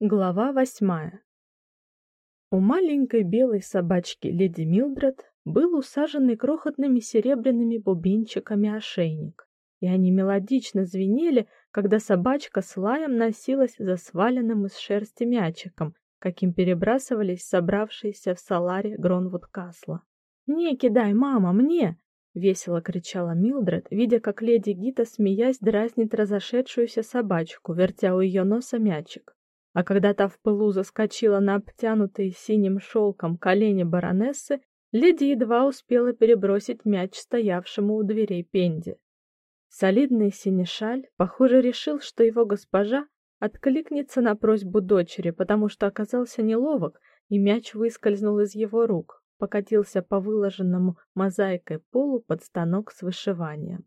Глава восьмая. У маленькой белой собачки леди Милдред был усаженный крохотными серебряными бубенчиками ошейник, и они мелодично звенели, когда собачка с лаем носилась за сваленным из шерсти мячиком, каким перебрасывались собравшиеся в саларе Гронвуд-Касла. "Мне кидай, мама, мне!" весело кричала Милдред, видя, как леди Гита, смеясь, дразнит разошедшуюся собачку, вертя у ее носа мячик. А когда та в пылу заскочила на обтянутые синим шелком колени баронессы, леди едва успела перебросить мяч стоявшему у дверей Пенди. Солидный синешаль, похоже, решил, что его госпожа откликнется на просьбу дочери, потому что оказался неловок, и мяч выскользнул из его рук, покатился по выложенному мозаикой полу под станок с вышиванием.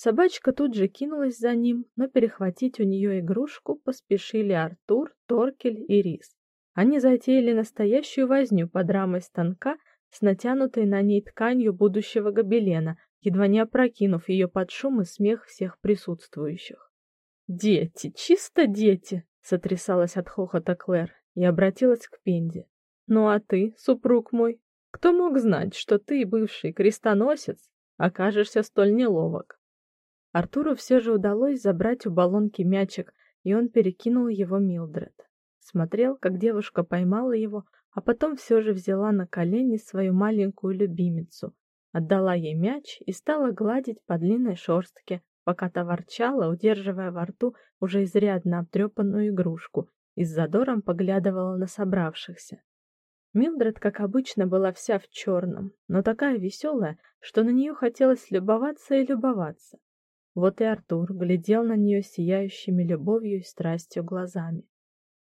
Собачка тут же кинулась за ним, но перехватить у нее игрушку поспешили Артур, Торкель и Рис. Они затеяли настоящую возню под рамой станка с натянутой на ней тканью будущего гобелена, едва не опрокинув ее под шум и смех всех присутствующих. "Дети, чисто дети", сотрясалась от хохота Клэр и обратилась к Пенди. "Ну а ты, супруг мой, кто мог знать, что ты, бывший крестоносец, окажешься столь неловок?" Артуру все же удалось забрать у баллонки мячик, и он перекинул его Милдред. Смотрел, как девушка поймала его, а потом все же взяла на колени свою маленькую любимицу, отдала ей мяч и стала гладить по длинной шерстке, пока та ворчала, удерживая во рту уже изрядно обтрепанную игрушку и с задором поглядывала на собравшихся. Милдред, как обычно, была вся в черном, но такая веселая, что на нее хотелось любоваться и любоваться. Вот и Артур глядел на нее сияющими любовью и страстью глазами.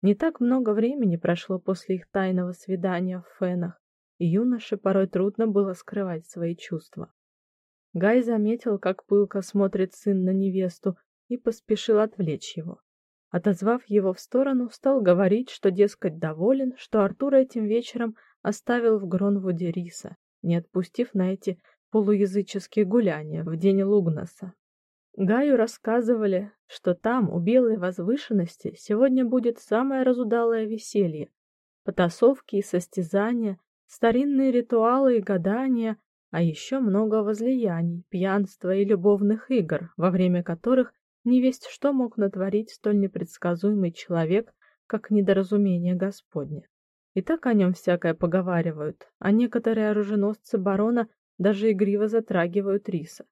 Не так много времени прошло после их тайного свидания в Фенах, и юноше порой трудно было скрывать свои чувства. Гай заметил, как пылко смотрит сын на невесту, и поспешил отвлечь его. Отозвав его в сторону, стал говорить, что дескать доволен, что Артур этим вечером оставил в Гронвуде риса, не отпустив на эти полуязыческие гуляния в день Лугнаса. Гаю рассказывали, что там, у белой возвышенности, сегодня будет самое разудалое веселье. Потасовки и состязания, старинные ритуалы и гадания, а еще много возлияний, пьянства и любовных игр, во время которых невесть что мог натворить столь непредсказуемый человек, как недоразумение Господне. И так о нем всякое поговаривают, а некоторые оруженосцы барона даже игриво затрагивают риса.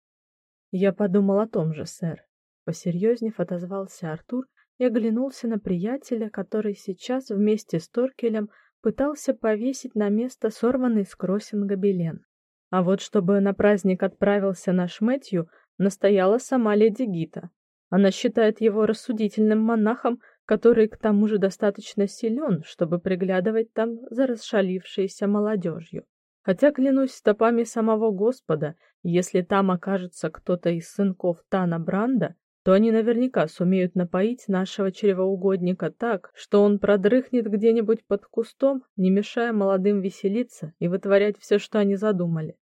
Я подумал о том же, сэр. Посерьезнев отозвался Артур и оглянулся на приятеля, который сейчас вместе с Торкелем пытался повесить на место сорванный с кроссинга белен. А вот чтобы на праздник отправился наш Мэтью, настояла сама леди Гита. Она считает его рассудительным монахом, который к тому же достаточно силен, чтобы приглядывать там за расшалившейся молодежью. Хотя клянусь стопами самого Господа, если там окажется кто-то из сынков Тана Бранда, то они наверняка сумеют напоить нашего чревоугодника так, что он продрыхнет где-нибудь под кустом, не мешая молодым веселиться и вытворять все, что они задумали.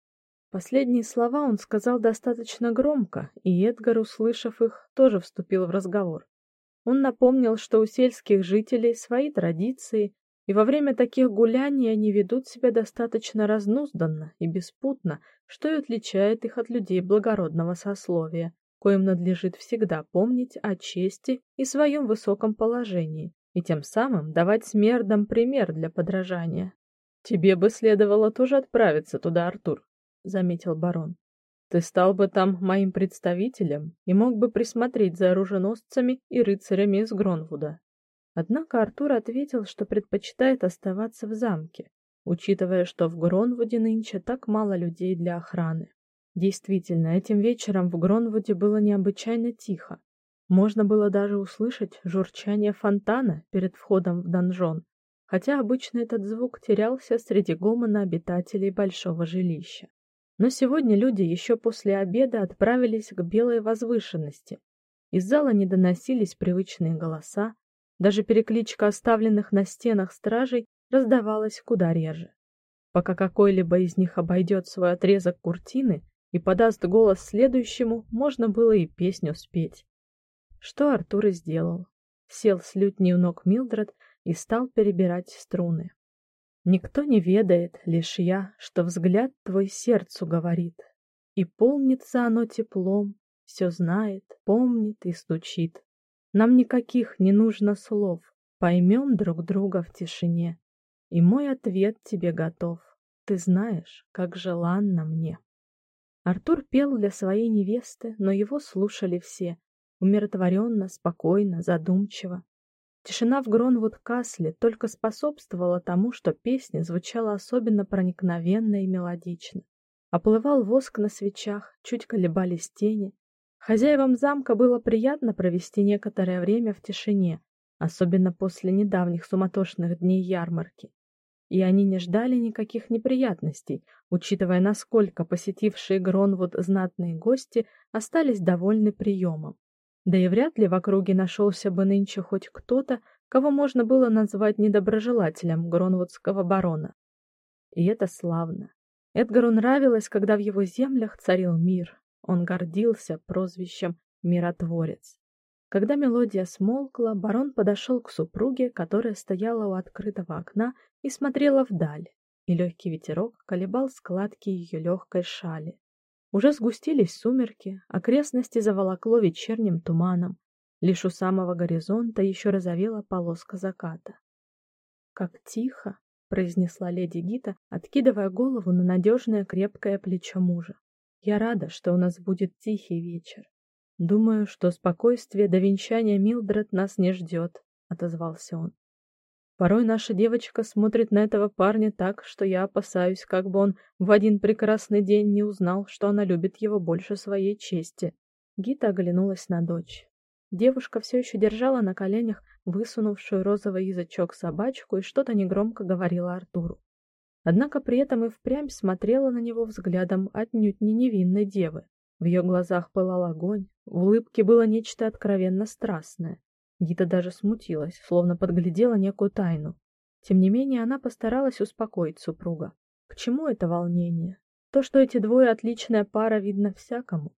Последние слова он сказал достаточно громко, и Эдгар, услышав их, тоже вступил в разговор. Он напомнил, что у сельских жителей свои традиции, и во время таких гуляний они ведут себя достаточно разнузданно и беспутно, что и отличает их от людей благородного сословия, коим надлежит всегда помнить о чести и своем высоком положении, и тем самым давать смердам пример для подражания. Тебе бы следовало тоже отправиться туда, Артур, заметил барон. Ты стал бы там моим представителем и мог бы присмотреть за оруженосцами и рыцарями из Гронвуда. Однако Артур ответил, что предпочитает оставаться в замке, учитывая, что в Гронвуде нынче так мало людей для охраны. Действительно, этим вечером в Гронвуде было необычайно тихо. Можно было даже услышать журчание фонтана перед входом в донжон, хотя обычно этот звук терялся среди гомона обитателей большого жилища. Но сегодня люди еще после обеда отправились к белой возвышенности. Из зала не доносились привычные голоса, даже перекличка оставленных на стенах стражей раздавалась куда реже. Пока какой-либо из них обойдет свой отрезок куртины и подаст голос следующему, можно было и песню спеть. Что Артур и сделал. Сел с лютней у ног Милдред и стал перебирать струны. Никто не ведает, лишь я, что взгляд твой сердцу говорит, и полнится оно теплом, все знает, помнит и стучит. Нам никаких не нужно слов, поймем друг друга в тишине. И мой ответ тебе готов. Ты знаешь, как желанно мне. Артур пел для своей невесты, но его слушали все, умиротворенно, спокойно, задумчиво. Тишина в Гронвуд-Касле только способствовала тому, что песня звучала особенно проникновенно и мелодично. Оплывал воск на свечах, чуть колебались тени. Хозяевам замка было приятно провести некоторое время в тишине, особенно после недавних суматошных дней ярмарки. И они не ждали никаких неприятностей, учитывая, насколько посетившие Гронвуд знатные гости остались довольны приемом. Да и вряд ли в округе нашелся бы нынче хоть кто-то, кого можно было назвать недоброжелателем Гронвудского барона. И это славно. Эдгару нравилось, когда в его землях царил мир. Он гордился прозвищем «миротворец». Когда мелодия смолкла, барон подошел к супруге, которая стояла у открытого окна и смотрела вдаль, и легкий ветерок колебал складки ее легкой шали. Уже сгустились сумерки, окрестности заволокло вечерним туманом. Лишь у самого горизонта еще разовела полоска заката. Как тихо, произнесла леди Гита, откидывая голову на надежное крепкое плечо мужа. Я рада, что у нас будет тихий вечер. Думаю, что спокойствие до венчания Милдред нас не ждет», — отозвался он. Порой наша девочка смотрит на этого парня так, что я опасаюсь, как бы он в один прекрасный день не узнал, что она любит его больше своей чести. Гита оглянулась на дочь. Девушка все еще держала на коленях высунувшую розовый язычок собачку и что-то негромко говорила Артуру. Однако при этом и впрямь смотрела на него взглядом отнюдь не невинной девы. В ее глазах пылал огонь, в улыбке было нечто откровенно страстное. Гита даже смутилась, словно подглядела некую тайну. Тем не менее, она постаралась успокоить супруга. К чему это волнение? То, что эти двое отличная пара, видно всякому.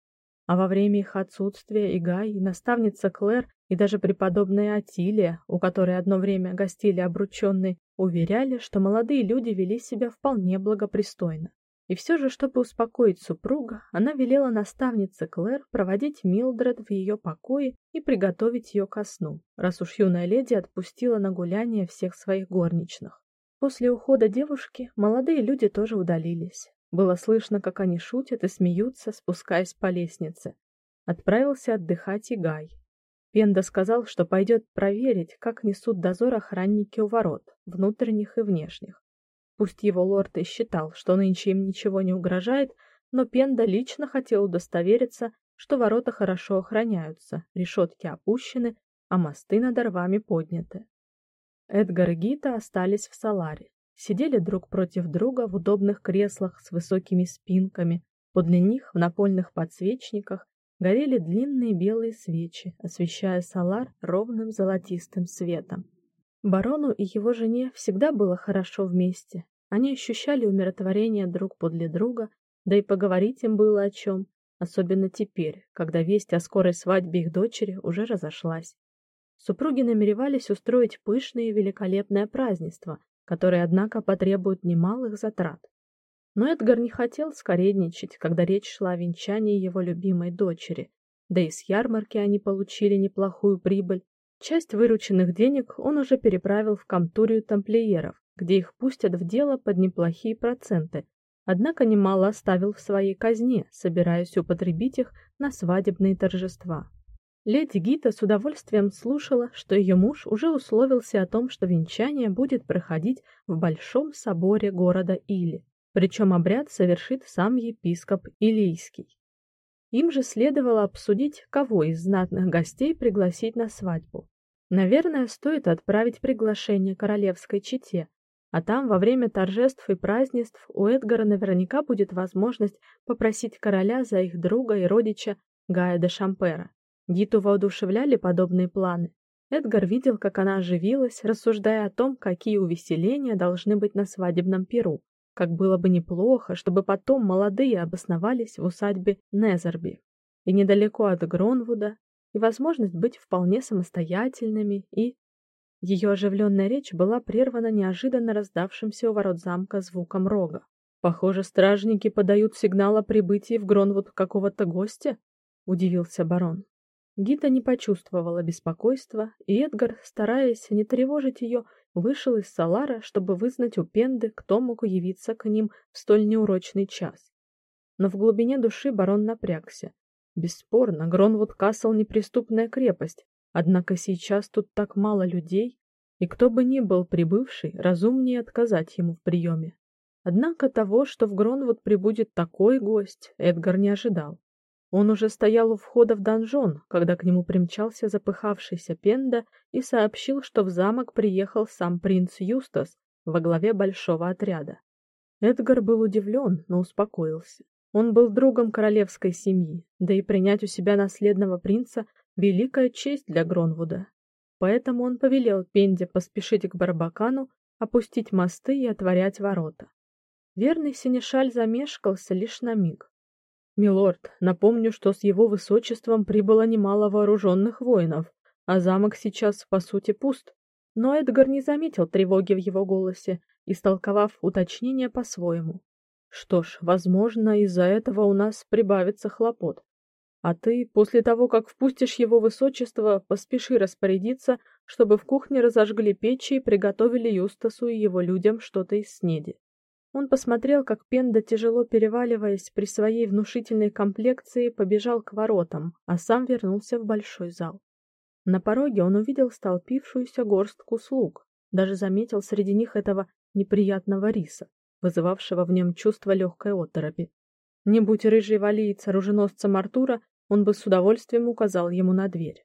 А во время их отсутствия и Гай, и наставница Клэр, и даже преподобная Атилия, у которой одно время гостили обрученные, уверяли, что молодые люди вели себя вполне благопристойно. И все же, чтобы успокоить супруга, она велела наставнице Клэр проводить Милдред в ее покое и приготовить ее ко сну, раз уж юная леди отпустила на гуляние всех своих горничных. После ухода девушки молодые люди тоже удалились. Было слышно, как они шутят и смеются, спускаясь по лестнице. Отправился отдыхать и Гай. Пенда сказал, что пойдет проверить, как несут дозор охранники у ворот, внутренних и внешних. Пусть его лорд и считал, что нынче им ничего не угрожает, но Пенда лично хотел удостовериться, что ворота хорошо охраняются, решетки опущены, а мосты над рвами подняты. Эдгар и Гита остались в Саларе. Сидели друг против друга в удобных креслах с высокими спинками. Подле них в напольных подсвечниках горели длинные белые свечи, освещая Салар ровным золотистым светом. Барону и его жене всегда было хорошо вместе. Они ощущали умиротворение друг подле друга, да и поговорить им было о чем, особенно теперь, когда весть о скорой свадьбе их дочери уже разошлась. Супруги намеревались устроить пышное и великолепное празднество, которое, однако, потребует немалых затрат. Но Эдгар не хотел скоредничать, когда речь шла о венчании его любимой дочери. Да и с ярмарки они получили неплохую прибыль, Часть вырученных денег он уже переправил в Камтурию тамплиеров, где их пустят в дело под неплохие проценты. Однако немало оставил в своей казне, собираясь употребить их на свадебные торжества. Леди Гита с удовольствием слушала, что ее муж уже условился о том, что венчание будет проходить в большом соборе города Или, причем обряд совершит сам епископ Илийский. Им же следовало обсудить, кого из знатных гостей пригласить на свадьбу. Наверное, стоит отправить приглашение королевской чете, а там во время торжеств и празднеств у Эдгара наверняка будет возможность попросить короля за их друга и родича Гая де Шампера. Гиту воодушевляли подобные планы. Эдгар видел, как она оживилась, рассуждая о том, какие увеселения должны быть на свадебном пиру, как было бы неплохо, чтобы потом молодые обосновались в усадьбе Незерби и недалеко от Гронвуда, и возможность быть вполне самостоятельными и Ее оживленная речь была прервана неожиданно раздавшимся у ворот замка звуком рога. Похоже, стражники подают сигнал о прибытии в Гронвуд какого-то гостя, удивился барон. Гита не почувствовала беспокойства, и Эдгар, стараясь не тревожить ее, вышел из Салара, чтобы вызнать у Пенды, кто мог явиться к ним в столь неурочный час. Но в глубине души барон напрягся. Бесспорно, Гронвуд Касл неприступная крепость, однако сейчас тут так мало людей, и кто бы ни был прибывший, разумнее отказать ему в приеме. Однако того, что в Гронвуд прибудет такой гость, Эдгар не ожидал. Он уже стоял у входа в донжон, когда к нему примчался запыхавшийся Пенда и сообщил, что в замок приехал сам принц Юстас во главе большого отряда. Эдгар был удивлен, но успокоился. Он был другом королевской семьи, да и принять у себя наследного принца великая честь для Гронвуда. Поэтому он повелел Пенде поспешить к Барбакану, опустить мосты и отворять ворота. Верный синешаль замешкался лишь на миг. Милорд, напомню, что с его высочеством прибыло немало вооруженных воинов, а замок сейчас по сути пуст. Но Эдгар не заметил тревоги в его голосе, истолковав уточнение по-своему. Что ж, возможно, из-за этого у нас прибавится хлопот. А ты, после того, как впустишь его высочество, поспеши распорядиться, чтобы в кухне разожгли печи и приготовили Юстасу и его людям что-то из снеди. Он посмотрел, как Пенда, тяжело переваливаясь при своей внушительной комплекции, побежал к воротам, а сам вернулся в большой зал. На пороге он увидел столпившуюся горстку слуг, даже заметил среди них этого неприятного риса, вызывавшего в нем чувство легкой оторопи. Не будь рыжий валиец оруженосцем Артура, он бы с удовольствием указал ему на дверь.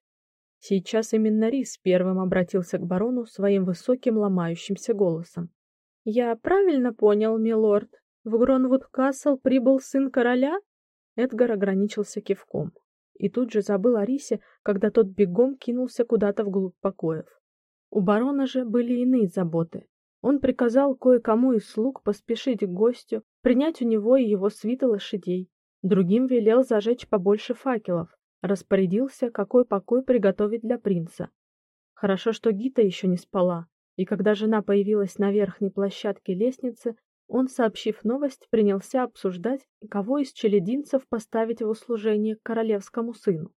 Сейчас именно Рис первым обратился к барону своим высоким ломающимся голосом. Я правильно понял, милорд? В Гронвуд-Касл прибыл сын короля? Эдгар ограничился кивком и тут же забыл о Рисе, когда тот бегом кинулся куда-то вглубь покоев. У барона же были иные заботы. Он приказал кое-кому из слуг поспешить к гостю, принять у него и его свиты лошадей. Другим велел зажечь побольше факелов, распорядился, какой покой приготовить для принца. Хорошо, что Гита еще не спала, и когда жена появилась на верхней площадке лестницы, он, сообщив новость, принялся обсуждать, кого из челединцев поставить в услужение королевскому сыну.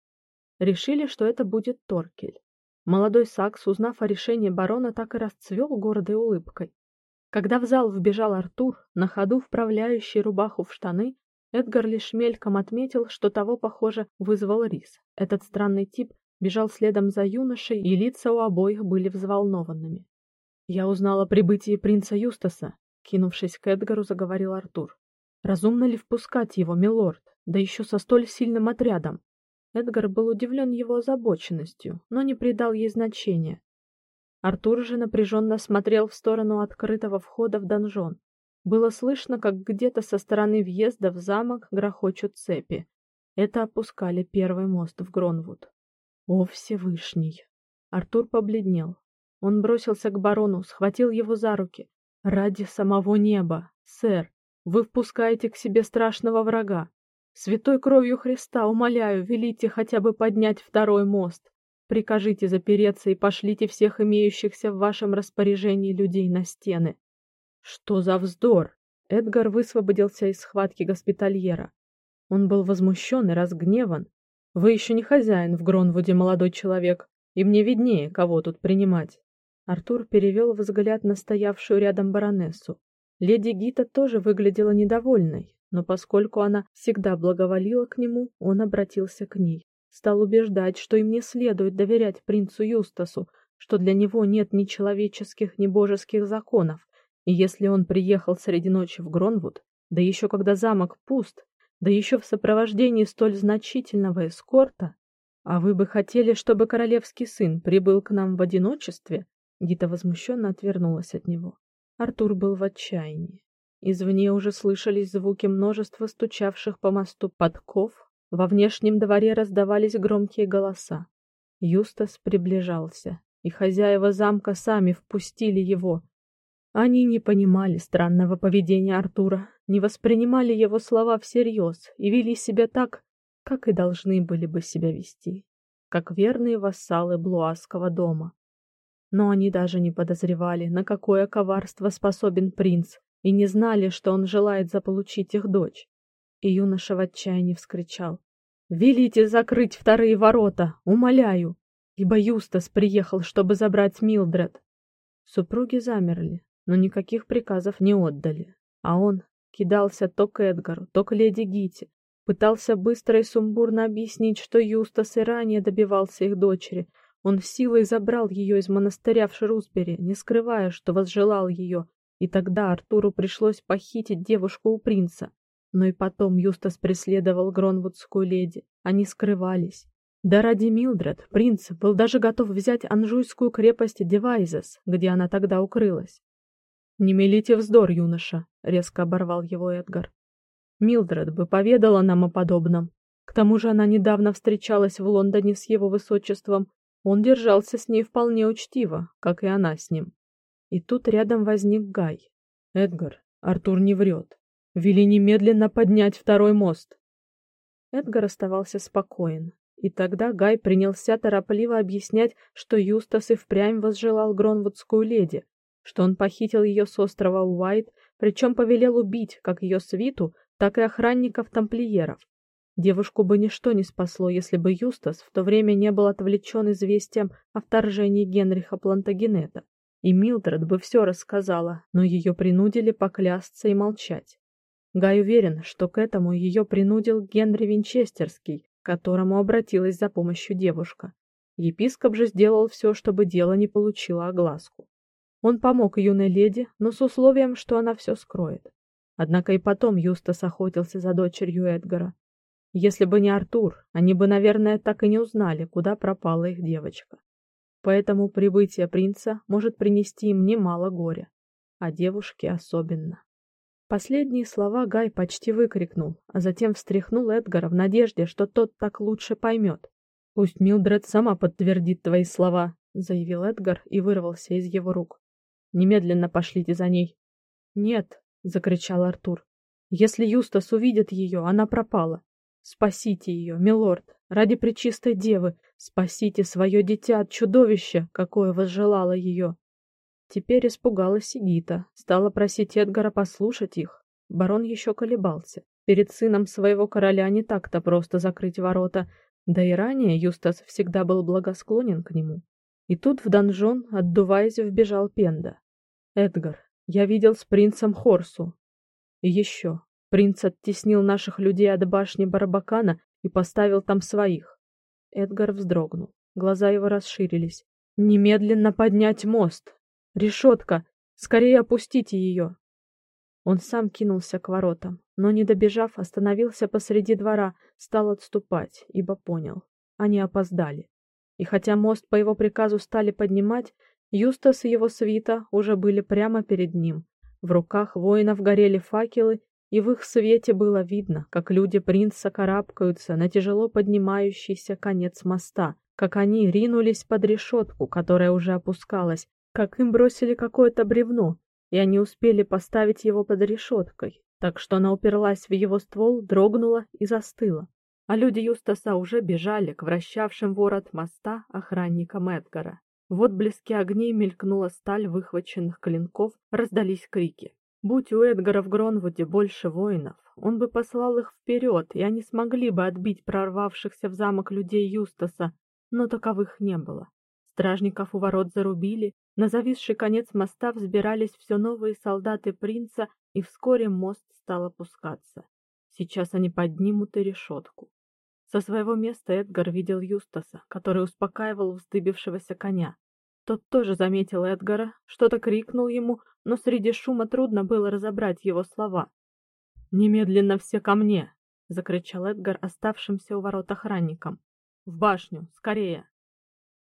Решили, что это будет Торкель. Молодой сакс, узнав о решении барона, так и расцвел гордой улыбкой. Когда в зал вбежал Артур, на ходу вправляющий рубаху в штаны, Эдгар лишь мельком отметил, что того, похоже, вызвал Рис. Этот странный тип бежал следом за юношей, и лица у обоих были взволнованными. Я узнал о прибытии принца Юстаса, кинувшись к Эдгару, заговорил Артур. Разумно ли впускать его, милорд, да еще со столь сильным отрядом? Эдгар был удивлен его озабоченностью, но не придал ей значения. Артур же напряженно смотрел в сторону открытого входа в донжон. Было слышно, как где-то со стороны въезда в замок грохочут цепи. Это опускали первый мост в Гронвуд. О Всевышний! Артур побледнел. Он бросился к барону, схватил его за руки. Ради самого неба, сэр, вы впускаете к себе страшного врага. Святой кровью Христа, умоляю, велите хотя бы поднять второй мост. Прикажите запереться и пошлите всех имеющихся в вашем распоряжении людей на стены. Что за вздор? Эдгар высвободился из схватки госпитальера. Он был возмущен и разгневан. Вы еще не хозяин в Гронвуде, молодой человек, и мне виднее, кого тут принимать. Артур перевел взгляд на стоявшую рядом баронессу. Леди Гита тоже выглядела недовольной, но поскольку она всегда благоволила к нему, он обратился к ней. Стал убеждать, что им не следует доверять принцу Юстасу, что для него нет ни человеческих, ни божеских законов, и если он приехал среди ночи в Гронвуд, да еще когда замок пуст, да еще в сопровождении столь значительного эскорта, а вы бы хотели, чтобы королевский сын прибыл к нам в одиночестве, Гита возмущенно отвернулась от него. Артур был в отчаянии. Извне уже слышались звуки множества стучавших по мосту подков, во внешнем дворе раздавались громкие голоса. Юстас приближался, и хозяева замка сами впустили его. Они не понимали странного поведения Артура, не воспринимали его слова всерьез и вели себя так, как и должны были бы себя вести, как верные вассалы Блуаского дома. Но они даже не подозревали, на какое коварство способен принц, и не знали, что он желает заполучить их дочь. И юноша в отчаянии вскричал: "Велите закрыть вторые ворота, умоляю, ибо Юстас приехал, чтобы забрать Милдред". Супруги замерли, но никаких приказов не отдали, а он кидался то к Эдгару, то к леди Гите, пытался быстро и сумбурно объяснить, что Юстас и ранее добивался их дочери, он силой забрал ее из монастыря в Шрусбери, не скрывая, что возжелал ее, и тогда Артуру пришлось похитить девушку у принца. Но и потом Юстас преследовал Гронвудскую леди. Они скрывались. Да ради Милдред принц был даже готов взять анжуйскую крепость Девайзес, где она тогда укрылась. Не мелите вздор, юноша, резко оборвал его Эдгар. Милдред бы поведала нам о подобном. К тому же она недавно встречалась в Лондоне с его высочеством он держался с ней вполне учтиво, как и она с ним. И тут рядом возник Гай. Эдгар, Артур не врет. Вели немедленно поднять второй мост. Эдгар оставался спокоен, и тогда Гай принялся торопливо объяснять, что Юстас и впрямь возжелал Гронвудскую леди, что он похитил ее с острова Уайт, причем повелел убить как ее свиту, так и охранников тамплиеров. Девушку бы ничто не спасло, если бы Юстас в то время не был отвлечен известием о вторжении Генриха Плантагенета, и Милдред бы все рассказала, но ее принудили поклясться и молчать. Гай уверен, что к этому ее принудил Генри Винчестерский, к которому обратилась за помощью девушка. Епископ же сделал все, чтобы дело не получило огласку. Он помог юной леди, но с условием, что она все скроет. Однако и потом Юстас охотился за дочерью Эдгара. Если бы не Артур, они бы, наверное, так и не узнали, куда пропала их девочка. Поэтому прибытие принца может принести им немало горя, а девушке особенно. Последние слова Гай почти выкрикнул, а затем встряхнул Эдгара в надежде, что тот так лучше поймет. Пусть Милдред сама подтвердит твои слова, заявил Эдгар и вырвался из его рук. Немедленно пошлите за ней. Нет, закричал Артур. Если Юстас увидит ее, она пропала. Спасите ее, милорд, ради пречистой девы, спасите свое дитя от чудовища, какое возжелало ее. Теперь испугалась Сигита, стала просить Эдгара послушать их. Барон еще колебался. Перед сыном своего короля не так-то просто закрыть ворота, да и ранее Юстас всегда был благосклонен к нему. И тут в донжон, отдуваясь, вбежал Пенда. Эдгар, я видел с принцем Хорсу. И еще, Принц оттеснил наших людей от башни Барбакана и поставил там своих. Эдгар вздрогнул. Глаза его расширились. Немедленно поднять мост. Решетка! Скорее опустите ее!» Он сам кинулся к воротам, но не добежав, остановился посреди двора, стал отступать, ибо понял: они опоздали. И хотя мост по его приказу стали поднимать, Юстас и его свита уже были прямо перед ним. В руках воинов горели факелы, и в их свете было видно, как люди принца карабкаются на тяжело поднимающийся конец моста, как они ринулись под решетку, которая уже опускалась, как им бросили какое-то бревно, и они успели поставить его под решеткой, так что она уперлась в его ствол, дрогнула и застыла. А люди Юстаса уже бежали к вращавшим ворот моста охранникам Эдгара. Вот блески огней мелькнула сталь выхваченных клинков, раздались крики. Будь у Эдгара в Гронвуде больше воинов, он бы послал их вперед, и они смогли бы отбить прорвавшихся в замок людей Юстаса, но таковых не было. Стражников у ворот зарубили, на зависший конец моста взбирались все новые солдаты принца, и вскоре мост стал опускаться. Сейчас они поднимут и решетку. Со своего места Эдгар видел Юстаса, который успокаивал вздыбившегося коня. Тот тоже заметил Эдгара, что-то крикнул ему, но среди шума трудно было разобрать его слова. "Немедленно все ко мне", закричал Эдгар оставшимся у ворот охранникам. "В башню, скорее!"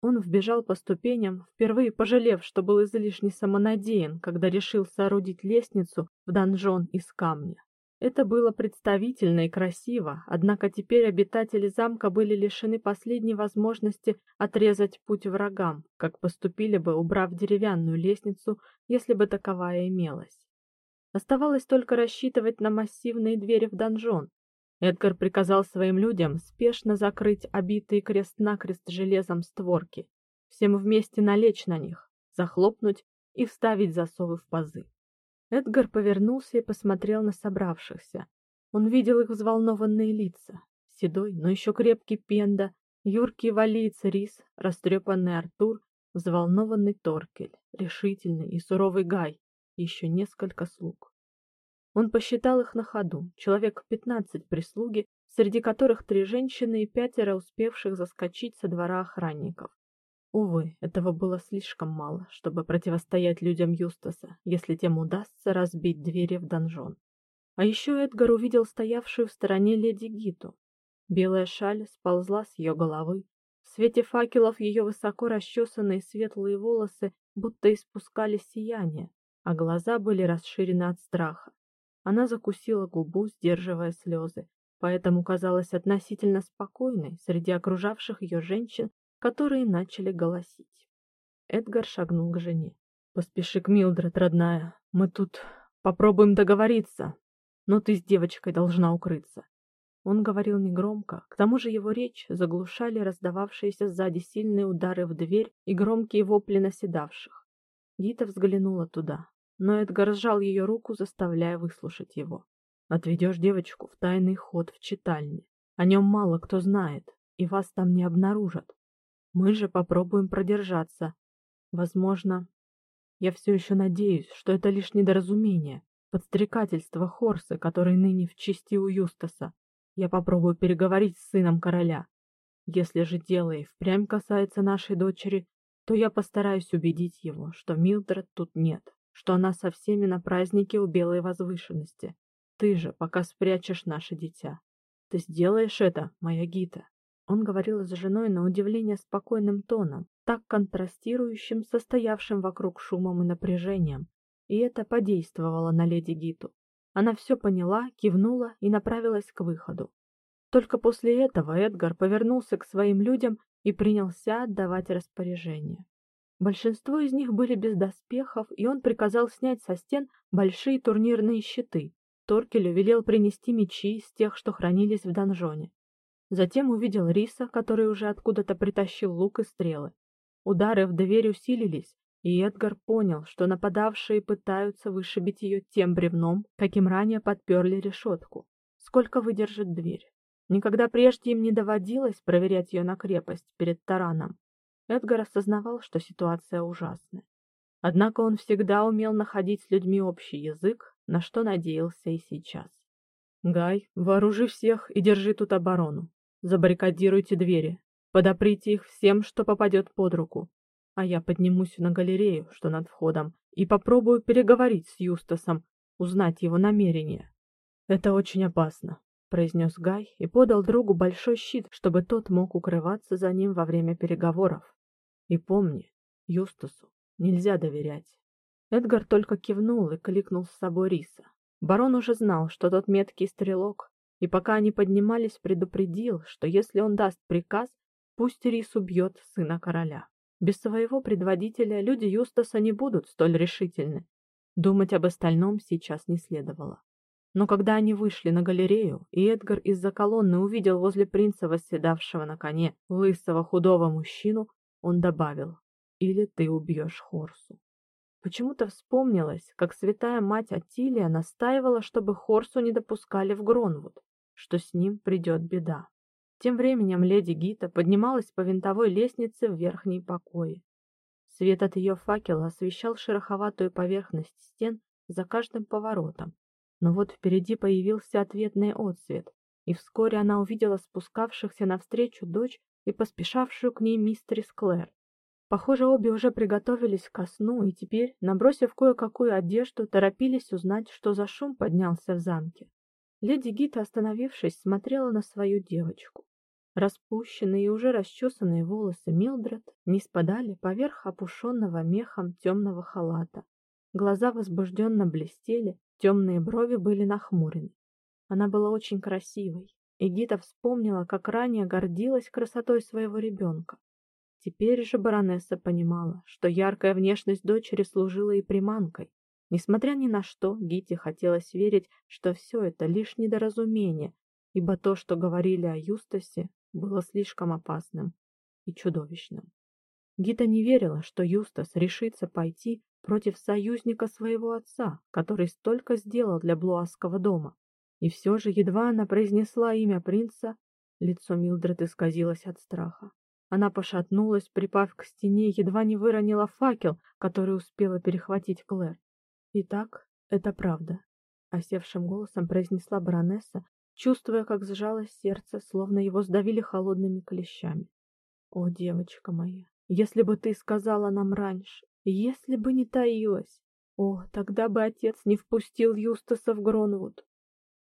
Он вбежал по ступеням, впервые пожалев, что был излишне самонадеян, когда решил соорудить лестницу в донжон из камня. Это было представительно и красиво, однако теперь обитатели замка были лишены последней возможности отрезать путь врагам, как поступили бы, убрав деревянную лестницу, если бы таковая имелась. Оставалось только рассчитывать на массивные двери в донжон. Эдгар приказал своим людям спешно закрыть обитые крест-накрест железом створки, всем вместе налечь на них, захлопнуть и вставить засовы в пазы. Эдгар повернулся и посмотрел на собравшихся. Он видел их взволнованные лица. Седой, но еще крепкий Пенда, юркий валиец Рис, растрепанный Артур, взволнованный Торкель, решительный и суровый Гай, еще несколько слуг. Он посчитал их на ходу, человек пятнадцать прислуги, среди которых три женщины и пятеро успевших заскочить со двора охранников. Увы, этого было слишком мало, чтобы противостоять людям Юстаса, если тем удастся разбить двери в донжон. А еще Эдгар увидел стоявшую в стороне леди Гиту. Белая шаль сползла с ее головы. В свете факелов ее высоко расчесанные светлые волосы будто испускали сияние, а глаза были расширены от страха. Она закусила губу, сдерживая слезы, поэтому казалась относительно спокойной среди окружавших ее женщин которые начали голосить. Эдгар шагнул к жене. Поспеши к Милдред, родная. Мы тут попробуем договориться, но ты с девочкой должна укрыться. Он говорил негромко, к тому же его речь заглушали раздававшиеся сзади сильные удары в дверь и громкие вопли наседавших. Гита взглянула туда, но Эдгар сжал ее руку, заставляя выслушать его. Отведешь девочку в тайный ход в читальне. О нем мало кто знает, и вас там не обнаружат. Мы же попробуем продержаться. Возможно, я все еще надеюсь, что это лишь недоразумение, подстрекательство Хорса, который ныне в чести у Юстаса. Я попробую переговорить с сыном короля. Если же дело и впрямь касается нашей дочери, то я постараюсь убедить его, что Милдред тут нет, что она со всеми на празднике у Белой Возвышенности. Ты же пока спрячешь наше дитя. Ты сделаешь это, моя Гита. Он говорил с женой на удивление спокойным тоном, так контрастирующим с состоявшим вокруг шумом и напряжением, и это подействовало на леди Гиту. Она все поняла, кивнула и направилась к выходу. Только после этого Эдгар повернулся к своим людям и принялся отдавать распоряжения. Большинство из них были без доспехов, и он приказал снять со стен большие турнирные щиты. Торкелю велел принести мечи из тех, что хранились в донжоне. Затем увидел Риса, который уже откуда-то притащил лук и стрелы. Удары в дверь усилились, и Эдгар понял, что нападавшие пытаются вышибить ее тем бревном, каким ранее подперли решетку. Сколько выдержит дверь? Никогда прежде им не доводилось проверять ее на крепость перед тараном. Эдгар осознавал, что ситуация ужасная. Однако он всегда умел находить с людьми общий язык, на что надеялся и сейчас. Гай, вооружи всех и держи тут оборону. Забаррикадируйте двери, подоприте их всем, что попадет под руку, а я поднимусь на галерею, что над входом, и попробую переговорить с Юстасом, узнать его намерения. Это очень опасно, произнес Гай и подал другу большой щит, чтобы тот мог укрываться за ним во время переговоров. И помни, Юстасу нельзя доверять. Эдгар только кивнул и кликнул с собой Риса. Барон уже знал, что тот меткий стрелок, и пока они поднимались, предупредил, что если он даст приказ, пусть Рис убьет сына короля. Без своего предводителя люди Юстаса не будут столь решительны. Думать об остальном сейчас не следовало. Но когда они вышли на галерею, и Эдгар из-за колонны увидел возле принца восседавшего на коне лысого худого мужчину, он добавил: "Или ты убьешь Хорсу". Почему-то вспомнилось, как святая мать Атилия настаивала, чтобы Хорсу не допускали в Гронвуд, что с ним придет беда. Тем временем леди Гита поднималась по винтовой лестнице в верхние покои. Свет от ее факела освещал шероховатую поверхность стен за каждым поворотом. Но вот впереди появился ответный отсвет, и вскоре она увидела спускавшихся навстречу дочь и поспешавшую к ней мистерис Клэр. Похоже, обе уже приготовились ко сну и теперь, набросив кое-какую одежду, торопились узнать, что за шум поднялся в замке. Леди Гита, остановившись, смотрела на свою девочку. Распущенные и уже расчесанные волосы Милдред не спадали поверх опушенного мехом темного халата. Глаза возбужденно блестели, темные брови были нахмурены. Она была очень красивой, и Гита вспомнила, как ранее гордилась красотой своего ребенка. Теперь же баронесса понимала, что яркая внешность дочери служила и приманкой. Несмотря ни на что, Гите хотелось верить, что все это лишь недоразумение, ибо то, что говорили о Юстасе, было слишком опасным и чудовищным. Гита не верила, что Юстас решится пойти против союзника своего отца, который столько сделал для Блуасского дома. И все же едва она произнесла имя принца, лицо Милдред исказилось от страха. Она пошатнулась, припав к стене, едва не выронила факел, который успела перехватить Клэр. Итак, это правда, осевшим голосом произнесла баронесса, чувствуя, как сжалось сердце, словно его сдавили холодными клещами. О, девочка моя, если бы ты сказала нам раньше, если бы не таилась. О, тогда бы отец не впустил Юстаса в Гронвуд.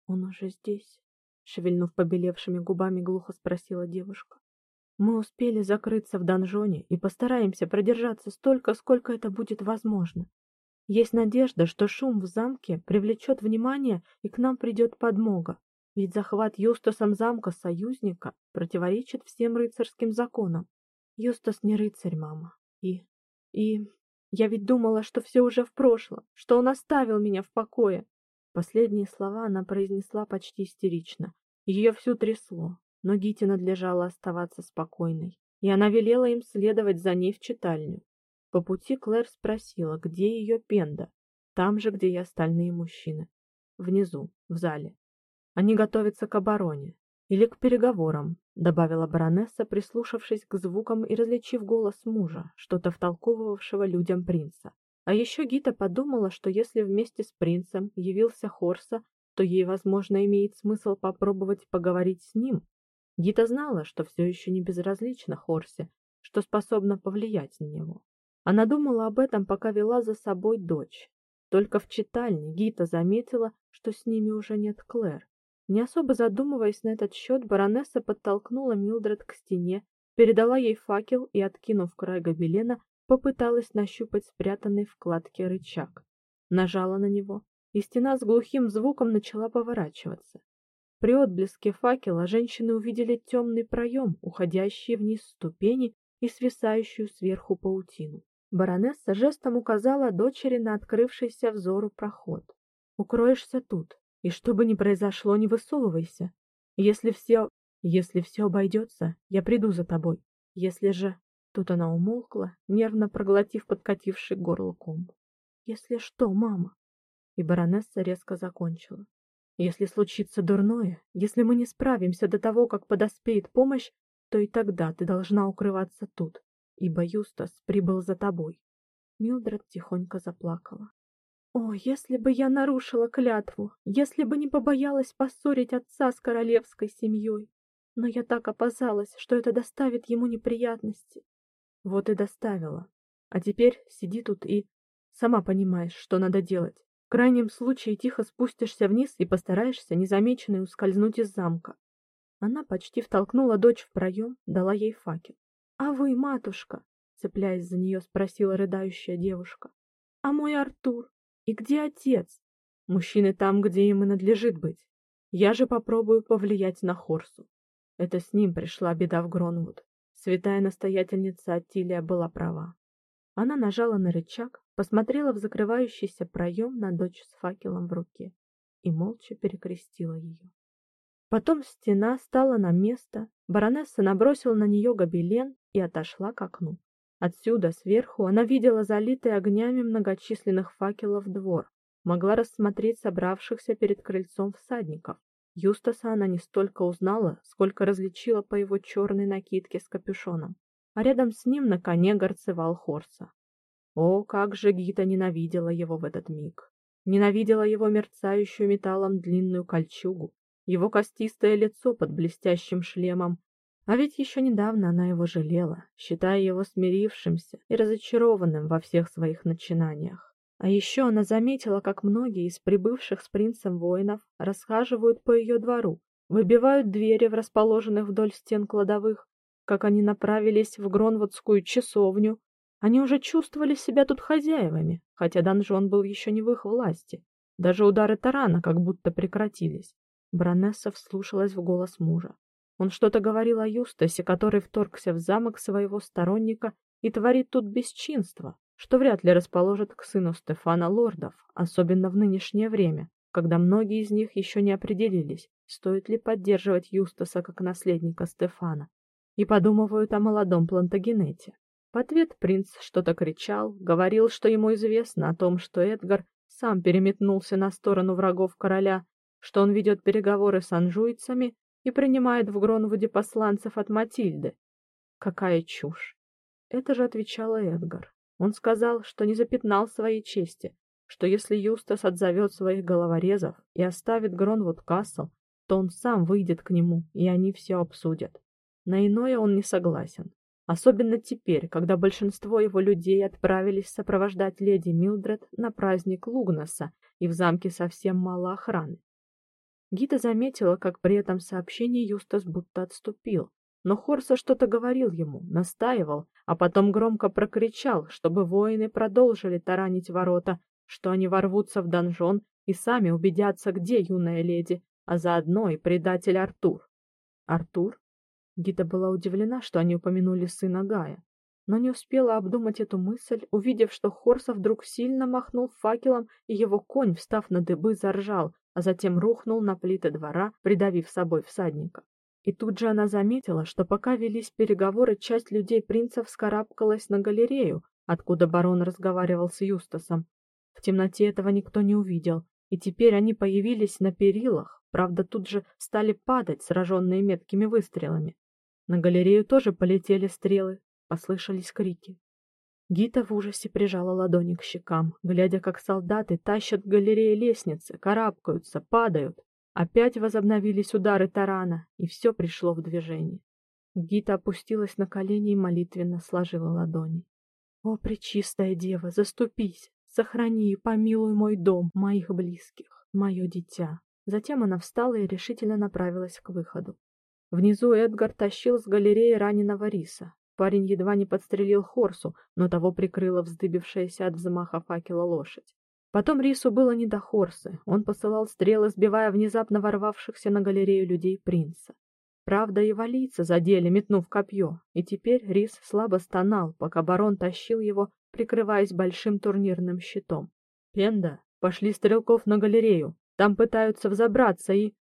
Он уже здесь, шевельнув побелевшими губами, глухо спросила девушка. Мы успели закрыться в донжоне и постараемся продержаться столько, сколько это будет возможно. Есть надежда, что шум в замке привлечет внимание и к нам придет подмога. Ведь захват Юстасом замка союзника противоречит всем рыцарским законам. Юстас не рыцарь, мама. И и я ведь думала, что все уже в прошлом, что он оставил меня в покое. Последние слова она произнесла почти истерично. Ее всю трясло, но Гите надлежало оставаться спокойной, и она велела им следовать за ней в читальню. По пути Клэр спросила, где ее пенда, там же, где и остальные мужчины. Внизу, в зале. Они готовятся к обороне или к переговорам, добавила баронесса, прислушавшись к звукам и различив голос мужа, что-то втолковывавшего людям принца. А еще Гита подумала, что если вместе с принцем явился Хорса, то ей, возможно, имеет смысл попробовать поговорить с ним. Гита знала, что все еще не безразлично Хорсе, что способна повлиять на него. Она думала об этом, пока вела за собой дочь. Только в читальне Гита заметила, что с ними уже нет Клэр. Не особо задумываясь на этот счет, баронесса подтолкнула Милдред к стене, передала ей факел и, откинув край гобелена, попыталась нащупать спрятанный в кладке рычаг. Нажала на него, и стена с глухим звуком начала поворачиваться. При отблеске факела женщины увидели темный проем, уходящий вниз ступени и свисающую сверху паутину. Баронесса жестом указала дочери на открывшийся взору проход. Укроешься тут, и что бы ни произошло, не высовывайся. Если все, если все обойдется, я приду за тобой. Если же Тут она умолкла, нервно проглотив подкативший горло ком. Если что, мама? И баронесса резко закончила. Если случится дурное, если мы не справимся до того, как подоспеет помощь, то и тогда ты должна укрываться тут, ибо Юстас прибыл за тобой. Милдред тихонько заплакала. О, если бы я нарушила клятву, если бы не побоялась поссорить отца с королевской семьей. Но я так опасалась, что это доставит ему неприятности. Вот и доставила. А теперь сиди тут и сама понимаешь, что надо делать. В крайнем случае тихо спустишься вниз и постараешься незамеченной ускользнуть из замка. Она почти втолкнула дочь в проем, дала ей факел. А вы, матушка, цепляясь за нее, спросила рыдающая девушка. А мой Артур? И где отец? Мужчины там, где им и надлежит быть. Я же попробую повлиять на Хорсу. Это с ним пришла беда в Гронвуд. Святая настоятельница Аттилия была права. Она нажала на рычаг, посмотрела в закрывающийся проем на дочь с факелом в руке и молча перекрестила ее. Потом стена стала на место, баронесса набросила на нее гобелен и отошла к окну. Отсюда, сверху, она видела залитый огнями многочисленных факелов двор, могла рассмотреть собравшихся перед крыльцом всадников. Юстаса она не столько узнала, сколько различила по его черной накидке с капюшоном. А рядом с ним на коне горцевал Хорса. О, как же Гита ненавидела его в этот миг. Ненавидела его мерцающую металлом длинную кольчугу, его костистое лицо под блестящим шлемом. А ведь еще недавно она его жалела, считая его смирившимся и разочарованным во всех своих начинаниях. А еще она заметила, как многие из прибывших с принцем воинов расхаживают по ее двору, выбивают двери в расположенных вдоль стен кладовых, как они направились в Гронвудскую часовню. Они уже чувствовали себя тут хозяевами, хотя донжон был еще не в их власти. Даже удары тарана как будто прекратились. Бранесса вслушалась в голос мужа. Он что-то говорил о Юстасе, который вторгся в замок своего сторонника и творит тут бесчинство что вряд ли расположит к сыну Стефана лордов, особенно в нынешнее время, когда многие из них еще не определились, стоит ли поддерживать Юстаса как наследника Стефана, и подумывают о молодом Плантагенете. В ответ принц что-то кричал, говорил, что ему известно о том, что Эдгар сам переметнулся на сторону врагов короля, что он ведет переговоры с анжуйцами и принимает в Гронвуде посланцев от Матильды. Какая чушь. Это же отвечал Эдгар. Он сказал, что не запятнал своей чести, что если Юстас отзовет своих головорезов и оставит Гронвуд Касл, то он сам выйдет к нему, и они все обсудят. На иное он не согласен. Особенно теперь, когда большинство его людей отправились сопровождать леди Милдред на праздник Лугнаса, и в замке совсем мало охраны. Гита заметила, как при этом сообщении Юстас будто отступил, но Хорса что-то говорил ему, настаивал, а потом громко прокричал, чтобы воины продолжили таранить ворота, что они ворвутся в донжон и сами убедятся, где юная леди, а заодно и предатель Артур. Артур? Гита была удивлена, что они упомянули сына Гая, но не успела обдумать эту мысль, увидев, что Хорса вдруг сильно махнул факелом, и его конь, встав на дыбы, заржал, а затем рухнул на плиты двора, придавив собой всадника. И тут же она заметила, что пока велись переговоры, часть людей принца вскарабкалась на галерею, откуда барон разговаривал с Юстасом. В темноте этого никто не увидел, и теперь они появились на перилах, правда, тут же стали падать, сраженные меткими выстрелами. На галерею тоже полетели стрелы, послышались крики. Гита в ужасе прижала ладони к щекам, глядя, как солдаты тащат к галерее лестницы, карабкаются, падают. Опять возобновились удары тарана, и все пришло в движение. Гита опустилась на колени и молитвенно сложила ладони. О, пречистая дева, заступись, сохрани и помилуй мой дом, моих близких, мое дитя. Затем она встала и решительно направилась к выходу. Внизу Эдгар тащил с галереи раненого риса. Парень едва не подстрелил Хорсу, но того прикрыла вздыбившаяся от взмаха факела лошадь. Потом Рису было не до Хорсы. Он посылал стрелы, сбивая внезапно ворвавшихся на галерею людей принца. Правда, и валийцы задели, метнув копье, и теперь Рис слабо стонал, пока барон тащил его, прикрываясь большим турнирным щитом. «Пенда, пошли стрелков на галерею. Там пытаются взобраться и...»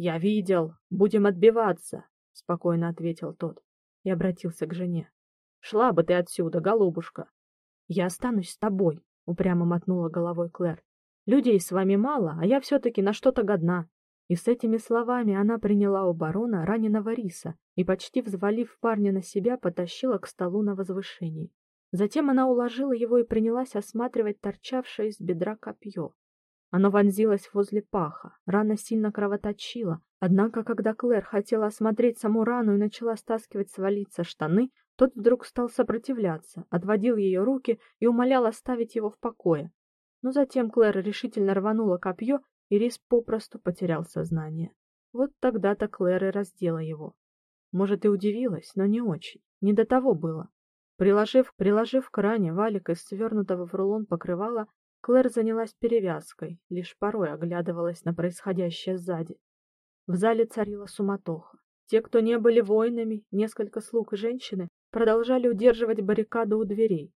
Я видел, будем отбиваться, спокойно ответил тот и обратился к жене. Шла бы ты отсюда, голубушка. Я останусь с тобой, упрямо мотнула головой Клэр. Людей с вами мало, а я все таки на что-то годна. И с этими словами она приняла у барона раненого риса и почти взвалив парня на себя, потащила к столу на возвышении. Затем она уложила его и принялась осматривать торчавшее из бедра копье. Оно вонзилось возле паха, рана сильно кровоточила, однако когда Клэр хотела осмотреть саму рану и начала стаскивать с валица штаны, тот вдруг стал сопротивляться, отводил ее руки и умолял оставить его в покое. Но затем Клэр решительно рванула копье, и Рис попросту потерял сознание. Вот тогда-то Клэр и раздела его. Может, и удивилась, но не очень. Не до того было. Приложив, приложив к ране валик из свернутого в рулон покрывала, Клэр занялась перевязкой, лишь порой оглядывалась на происходящее сзади. В зале царила суматоха. Те, кто не были воинами, несколько слуг и женщины, продолжали удерживать баррикаду у дверей.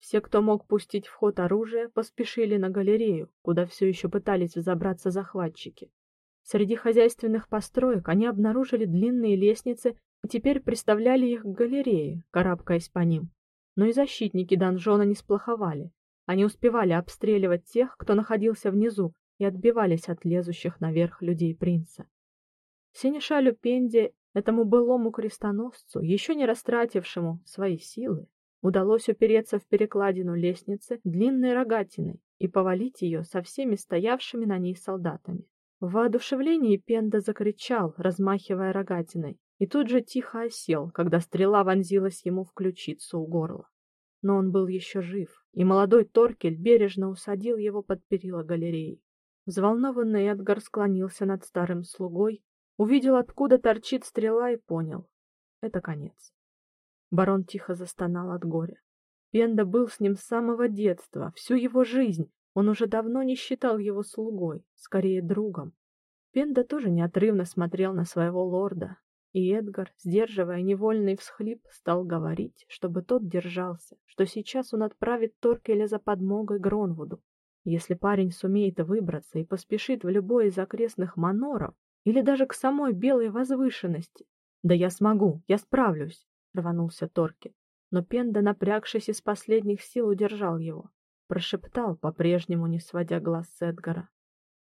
Все, кто мог пустить в ход оружие, поспешили на галерею, куда все еще пытались взобраться захватчики. Среди хозяйственных построек они обнаружили длинные лестницы и теперь приставляли их к галерее, карабкаясь по ним. Но и защитники донжона не сплоховали. Они успевали обстреливать тех, кто находился внизу, и отбивались от лезущих наверх людей принца. Синешалю Пенде, этому былому крестоносцу, еще не растратившему свои силы, удалось упереться в перекладину лестницы длинной рогатиной и повалить ее со всеми стоявшими на ней солдатами. В воодушевлении Пенда закричал, размахивая рогатиной, и тут же тихо осел, когда стрела вонзилась ему в ключицу у горла но он был еще жив, и молодой Торкель бережно усадил его под перила галереи. Взволнованный Эдгар склонился над старым слугой, увидел, откуда торчит стрела и понял это конец. Барон тихо застонал от горя. Пенда был с ним с самого детства, всю его жизнь. Он уже давно не считал его слугой, скорее другом. Пенда тоже неотрывно смотрел на своего лорда, и Эдгар, сдерживая невольный всхлип, стал говорить, чтобы тот держался, что сейчас он отправит Торкеля за подмогой Гронвуду. Если парень сумеет выбраться и поспешит в любой из окрестных маноров или даже к самой белой возвышенности. Да я смогу, я справлюсь, рванулся Торкель. но Пенда, напрягшись из последних сил, удержал его. Прошептал, по-прежнему не сводя глаз с Эдгара.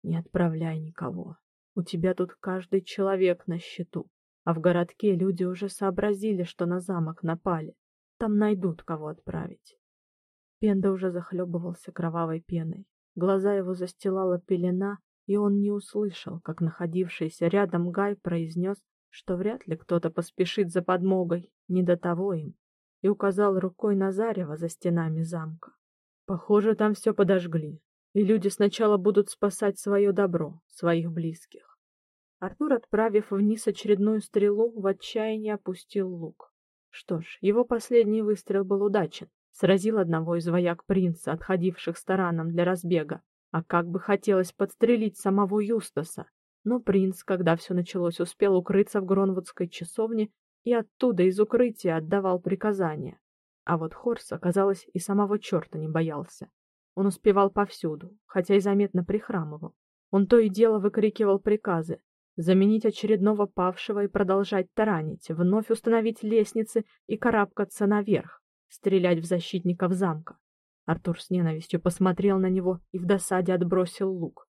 «Не отправляй никого. У тебя тут каждый человек на счету. А в городке люди уже сообразили, что на замок напали. Там найдут, кого отправить». Пенда уже захлебывался кровавой пеной. Глаза его застилала пелена, и он не услышал, как находившийся рядом Гай произнес, что вряд ли кто-то поспешит за подмогой, не до того им, и указал рукой на зарево за стенами замка. Похоже, там все подожгли, и люди сначала будут спасать свое добро, своих близких. Артур, отправив вниз очередную стрелу, в отчаянии опустил лук. Что ж, его последний выстрел был удачен, сразил одного из вояк принца, отходивших стороном для разбега, а как бы хотелось подстрелить самого Юстаса. Но принц, когда все началось, успел укрыться в Гронвудской часовне и оттуда из укрытия отдавал приказания. А вот Хорс, оказалось, и самого черта не боялся. Он успевал повсюду, хотя и заметно прихрамывал. Он то и дело выкрикивал приказы: заменить очередного павшего и продолжать таранить, вновь установить лестницы и карабкаться наверх, стрелять в защитников замка. Артур с ненавистью посмотрел на него и в досаде отбросил лук.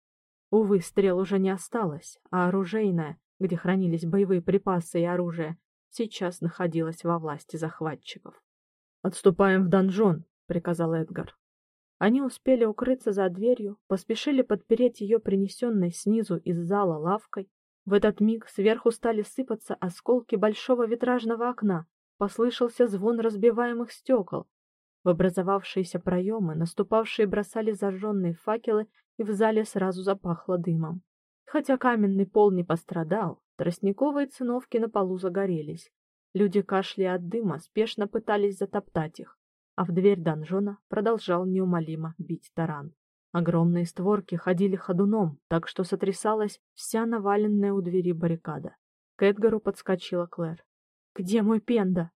Увы, стрел уже не осталось, а оружейная, где хранились боевые припасы и оружие, сейчас находилась во власти захватчиков. Отступаем в донжон, приказал Эдгар. Они успели укрыться за дверью, поспешили подпереть ее принесенной снизу из зала лавкой. В этот миг сверху стали сыпаться осколки большого витражного окна, послышался звон разбиваемых стекол. В образовавшиеся проемы наступавшие бросали зажженные факелы, и в зале сразу запахло дымом. Хотя каменный пол не пострадал, тростниковые циновки на полу загорелись. Люди, кашляя от дыма, спешно пытались затоптать их, а в дверь донжона продолжал неумолимо бить таран. Огромные створки ходили ходуном, так что сотрясалась вся наваленная у двери баррикада. К Эдгару подскочила Клэр. «Где мой пенда?»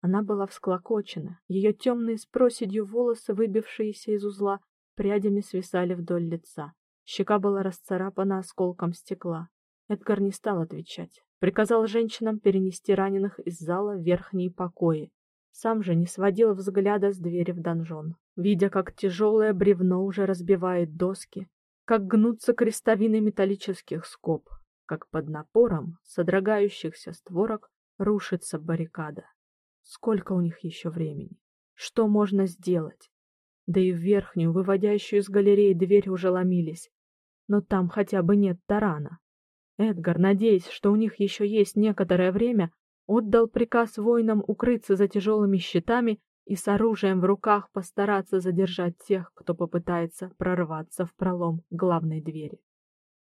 Она была всклокочена, ее темные с проседью волосы, выбившиеся из узла, прядями свисали вдоль лица. Щека была расцарапана осколком стекла. Эдгар не стал отвечать приказал женщинам перенести раненых из зала в верхние покои. Сам же не сводил взгляда с двери в донжон, видя, как тяжелое бревно уже разбивает доски, как гнутся крестовины металлических скоб, как под напором содрогающихся створок рушится баррикада. Сколько у них еще времени? Что можно сделать? Да и в верхнюю, выводящую из галереи дверь уже ломились. Но там хотя бы нет тарана. Эдгар, надеясь, что у них еще есть некоторое время, отдал приказ воинам укрыться за тяжелыми щитами и с оружием в руках постараться задержать тех, кто попытается прорваться в пролом главной двери.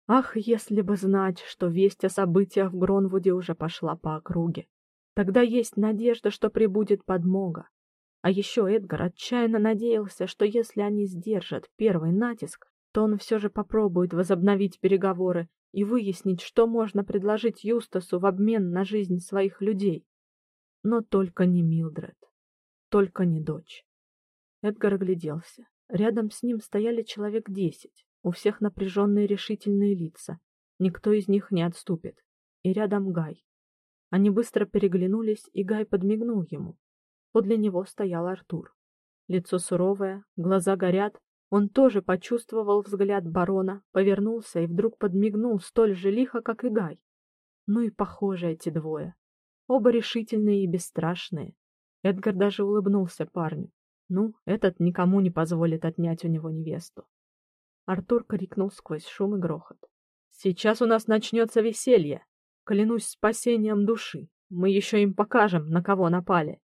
Ах, если бы знать, что весть о событиях в Гронвуде уже пошла по округе. Тогда есть надежда, что прибудет подмога. А еще Эдгар отчаянно надеялся, что если они сдержат первый натиск, то он все же попробует возобновить переговоры и выяснить, что можно предложить Юстасу в обмен на жизнь своих людей. Но только не Милдред, только не дочь. Эдгар огляделся. Рядом с ним стояли человек десять, у всех напряженные решительные лица. Никто из них не отступит. И рядом Гай. Они быстро переглянулись, и Гай подмигнул ему. Подле него стоял Артур. Лицо суровое, глаза горят, он тоже почувствовал взгляд барона, повернулся и вдруг подмигнул столь же лихо, как и Гай. Ну и похожи эти двое. Оба решительные и бесстрашные. Эдгар даже улыбнулся парню. Ну, этот никому не позволит отнять у него невесту. Артур крикнул сквозь шум и грохот. Сейчас у нас начнется веселье. Клянусь спасением души. Мы еще им покажем, на кого напали.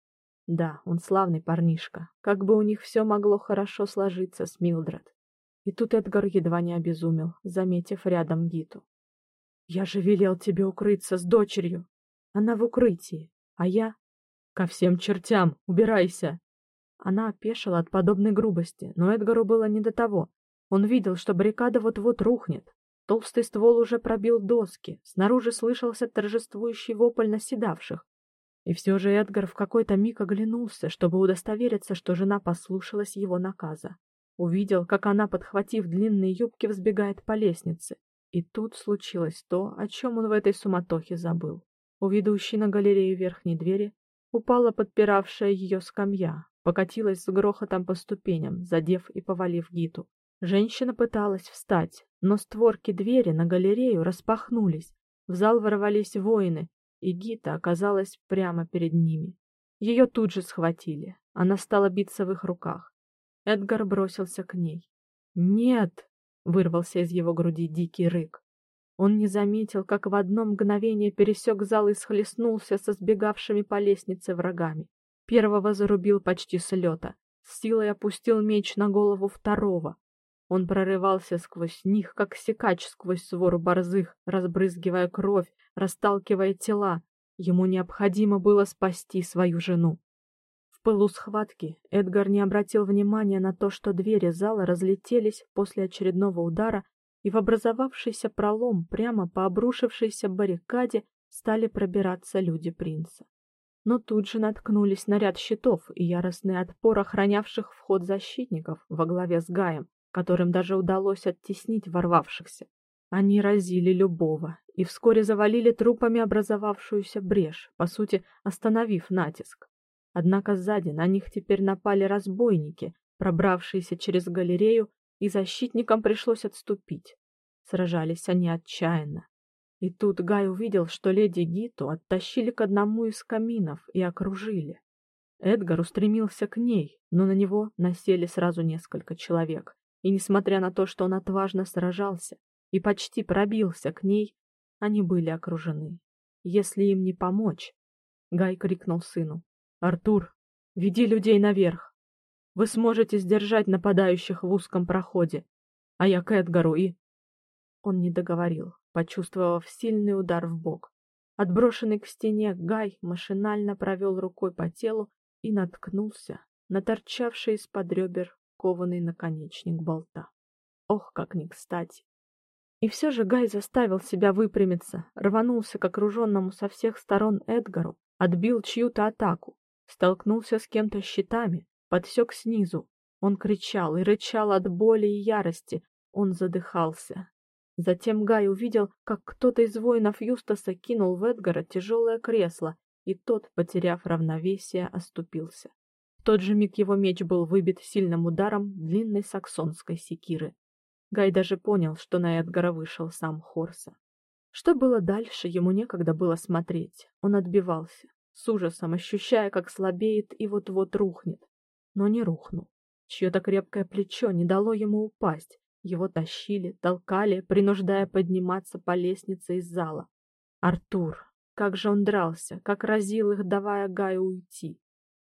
Да, он славный парнишка. Как бы у них все могло хорошо сложиться с Милдред. И тут Эдгар едва не обезумел, заметив рядом Гиту. Я же велел тебе укрыться с дочерью. Она в укрытии, а я ко всем чертям, убирайся. Она опешила от подобной грубости, но Эдгару было не до того. Он видел, что баррикада вот-вот рухнет. Толстый ствол уже пробил доски, снаружи слышался торжествующий вопль наседавших. И все же Эдгар в какой-то миг оглянулся, чтобы удостовериться, что жена послушалась его наказа. Увидел, как она, подхватив длинные юбки, взбегает по лестнице. И тут случилось то, о чем он в этой суматохе забыл. У ведущей на галерею верхней двери упала подпиравшая ее скамья, покатилась с грохотом по ступеням, задев и повалив Гиту. Женщина пыталась встать, но створки двери на галерею распахнулись. В зал ворвались воины, и Гита оказалась прямо перед ними. Ее тут же схватили. Она стала биться в их руках. Эдгар бросился к ней. "Нет!" вырвался из его груди дикий рык. Он не заметил, как в одно мгновение пересек зал и схлестнулся со сбегавшими по лестнице врагами. Первого зарубил почти с лета, с силой опустил меч на голову второго. Он прорывался сквозь них, как секач сквозь свору борзых, разбрызгивая кровь, расталкивая тела. Ему необходимо было спасти свою жену. В пылу схватки Эдгар не обратил внимания на то, что двери зала разлетелись после очередного удара и в образовавшийся пролом прямо по обрушившейся баррикаде стали пробираться люди принца. Но тут же наткнулись на ряд щитов и яростный отпор охранявших вход защитников во главе с Гаем, которым даже удалось оттеснить ворвавшихся. Они разили любого и вскоре завалили трупами образовавшуюся брешь, по сути, остановив натиск. Однако сзади на них теперь напали разбойники, пробравшиеся через галерею и защитникам пришлось отступить. Сражались они отчаянно. И тут Гай увидел, что леди Гиту оттащили к одному из каминов и окружили. Эдгар устремился к ней, но на него насели сразу несколько человек. И несмотря на то, что он отважно сражался и почти пробился к ней, они были окружены. Если им не помочь, Гай крикнул сыну: "Артур, веди людей наверх. Вы сможете сдержать нападающих в узком проходе, а я к Эдгару и Он не договорил, почувствовав сильный удар в бок. Отброшенный к стене Гай машинально провел рукой по телу и наткнулся на торчавший из-под ребер кованый наконечник болта. Ох, как не кстати. И все же Гай заставил себя выпрямиться, рванулся к окруженному со всех сторон Эдгару, отбил чью-то атаку, столкнулся с кем-то щитами, подсек снизу. Он кричал и рычал от боли и ярости. Он задыхался. Затем Гай увидел, как кто-то из воинов Юстаса кинул в Эдгара тяжелое кресло, и тот, потеряв равновесие, оступился. В тот же миг его меч был выбит сильным ударом длинной саксонской секиры. Гай даже понял, что на Эдгара вышел сам Хорса. Что было дальше, ему некогда было смотреть. Он отбивался, с ужасом ощущая, как слабеет и вот-вот рухнет но не рухнул. Чье-то крепкое плечо не дало ему упасть. Его тащили, толкали, принуждая подниматься по лестнице из зала. Артур, как же он дрался, как разил их, давая Гаю уйти.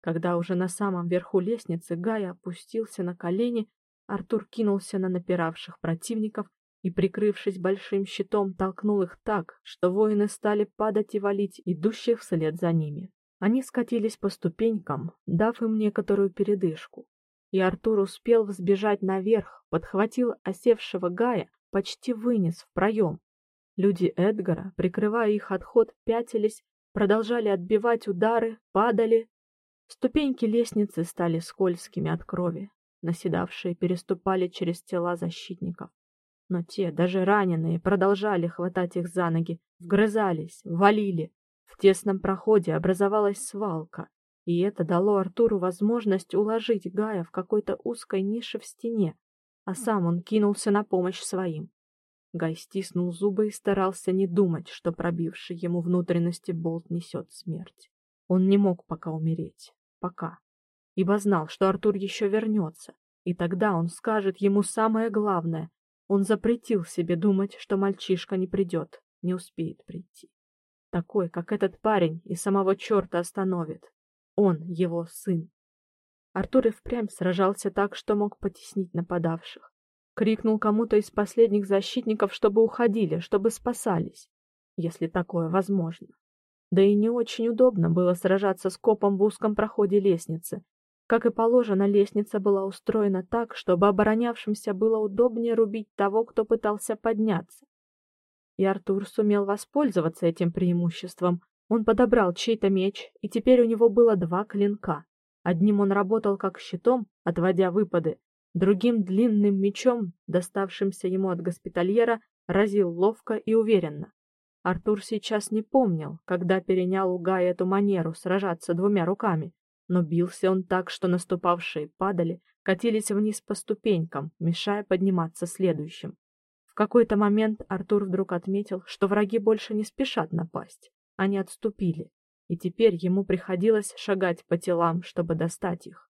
Когда уже на самом верху лестницы Гай опустился на колени, Артур кинулся на напиравших противников и, прикрывшись большим щитом, толкнул их так, что воины стали падать и валить идущих вслед за ними. Они скатились по ступенькам, дав им некоторую передышку. И Артур успел взбежать наверх, подхватил осевшего Гая, почти вынес в проем. Люди Эдгара, прикрывая их отход, пятились, продолжали отбивать удары, падали. Ступеньки лестницы стали скользкими от крови. Наседавшие переступали через тела защитников. Но те, даже раненые, продолжали хватать их за ноги, вгрызались, валили, в тесном проходе образовалась свалка, и это дало Артуру возможность уложить Гая в какой-то узкой нише в стене, а сам он кинулся на помощь своим. Гай стиснул зубы и старался не думать, что пробивший ему внутренности болт несет смерть. Он не мог пока умереть, пока, ибо знал, что Артур еще вернется, и тогда он скажет ему самое главное. Он запретил себе думать, что мальчишка не придет, не успеет прийти такой, как этот парень, и самого черта остановит. Он его сын. Артур и впрямь сражался так, что мог потеснить нападавших. Крикнул кому-то из последних защитников, чтобы уходили, чтобы спасались, если такое возможно. Да и не очень удобно было сражаться с копом в узком проходе лестницы. Как и положено, лестница была устроена так, чтобы оборонявшимся было удобнее рубить того, кто пытался подняться. И Артур сумел воспользоваться этим преимуществом. Он подобрал чей-то меч, и теперь у него было два клинка. Одним он работал как щитом, отводя выпады, другим длинным мечом, доставшимся ему от госпитальера, разил ловко и уверенно. Артур сейчас не помнил, когда перенял у Гая эту манеру сражаться двумя руками, но бился он так, что наступавшие падали, катились вниз по ступенькам, мешая подниматься следующим. В какой-то момент Артур вдруг отметил, что враги больше не спешат напасть. Они отступили, и теперь ему приходилось шагать по телам, чтобы достать их.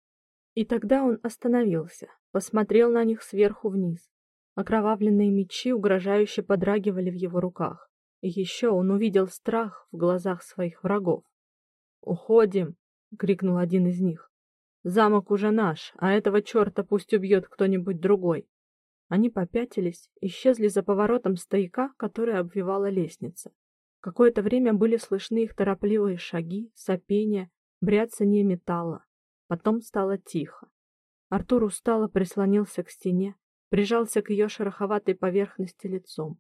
И тогда он остановился, посмотрел на них сверху вниз. Окровавленные мечи угрожающе подрагивали в его руках. И еще он увидел страх в глазах своих врагов. "Уходим", крикнул один из них. "Замок уже наш, а этого черта пусть убьет кто-нибудь другой". Они попятились, исчезли за поворотом стояка, который обвивала лестница. Какое-то время были слышны их торопливые шаги, сопение, бряцание металла. Потом стало тихо. Артур устало прислонился к стене, прижался к ее шероховатой поверхности лицом.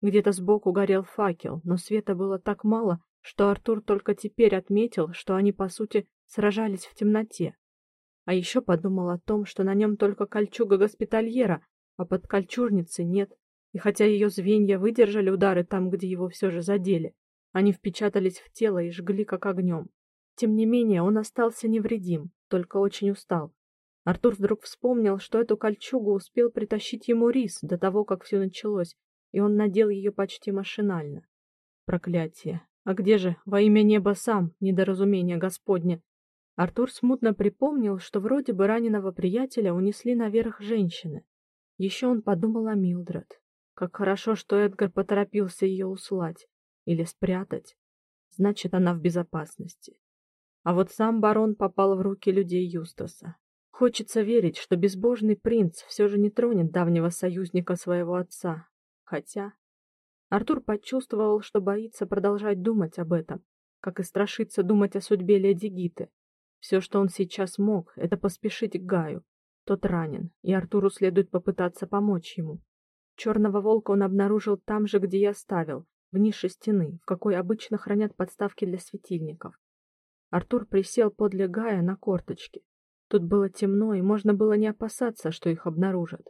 Где-то сбоку горел факел, но света было так мало, что Артур только теперь отметил, что они по сути сражались в темноте. А еще подумал о том, что на нем только кольчуга госпитальера, а под кольчужницей нет. И хотя ее звенья выдержали удары там, где его все же задели, они впечатались в тело и жгли как огнем. Тем не менее, он остался невредим, только очень устал. Артур вдруг вспомнил, что эту кольчугу успел притащить ему Рис до того, как все началось, и он надел ее почти машинально. Проклятие. А где же во имя неба сам, недоразумение Господне? Артур смутно припомнил, что вроде бы раненого приятеля унесли наверх женщины. Еще он подумал о Милдред. Как хорошо, что Эдгар поторопился ее услать или спрятать. Значит, она в безопасности. А вот сам барон попал в руки людей Юстаса. Хочется верить, что безбожный принц все же не тронет давнего союзника своего отца. Хотя Артур почувствовал, что боится продолжать думать об этом, как и страшится думать о судьбе леди Гиты. Все, что он сейчас мог, это поспешить к Гаю. Тот ранен, и Артуру следует попытаться помочь ему. Черного волка он обнаружил там же, где я оставил, в нише стены, в какой обычно хранят подставки для светильников. Артур присел подле Гая на корточки. Тут было темно, и можно было не опасаться, что их обнаружат.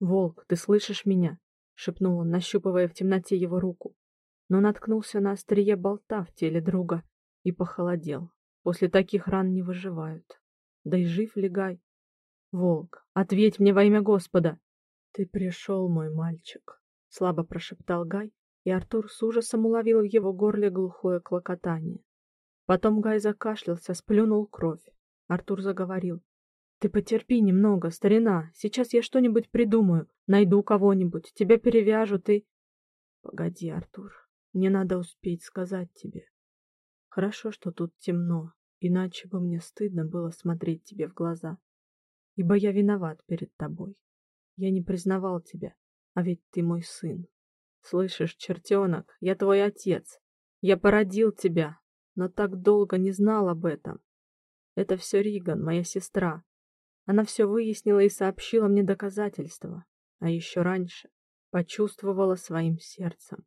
"Волк, ты слышишь меня?" Шепнул он, нащупывая в темноте его руку. Но наткнулся на острие болта в теле друга и похолодел. После таких ран не выживают. Да и жив ли Гай? Волк, ответь мне во имя Господа. Ты пришел, мой мальчик, слабо прошептал Гай, и Артур с ужасом уловил в его горле глухое клокотание. Потом Гай закашлялся, сплюнул кровь. Артур заговорил: "Ты потерпи немного, старина. Сейчас я что-нибудь придумаю, найду кого-нибудь, тебя перевяжут и Погоди, Артур. Мне надо успеть сказать тебе. Хорошо, что тут темно, иначе бы мне стыдно было смотреть тебе в глаза. Ибо я виноват перед тобой. Я не признавал тебя, а ведь ты мой сын. Слышишь, чертенок, я твой отец. Я породил тебя, но так долго не знал об этом. Это все Риган, моя сестра. Она все выяснила и сообщила мне доказательства. А еще раньше почувствовала своим сердцем.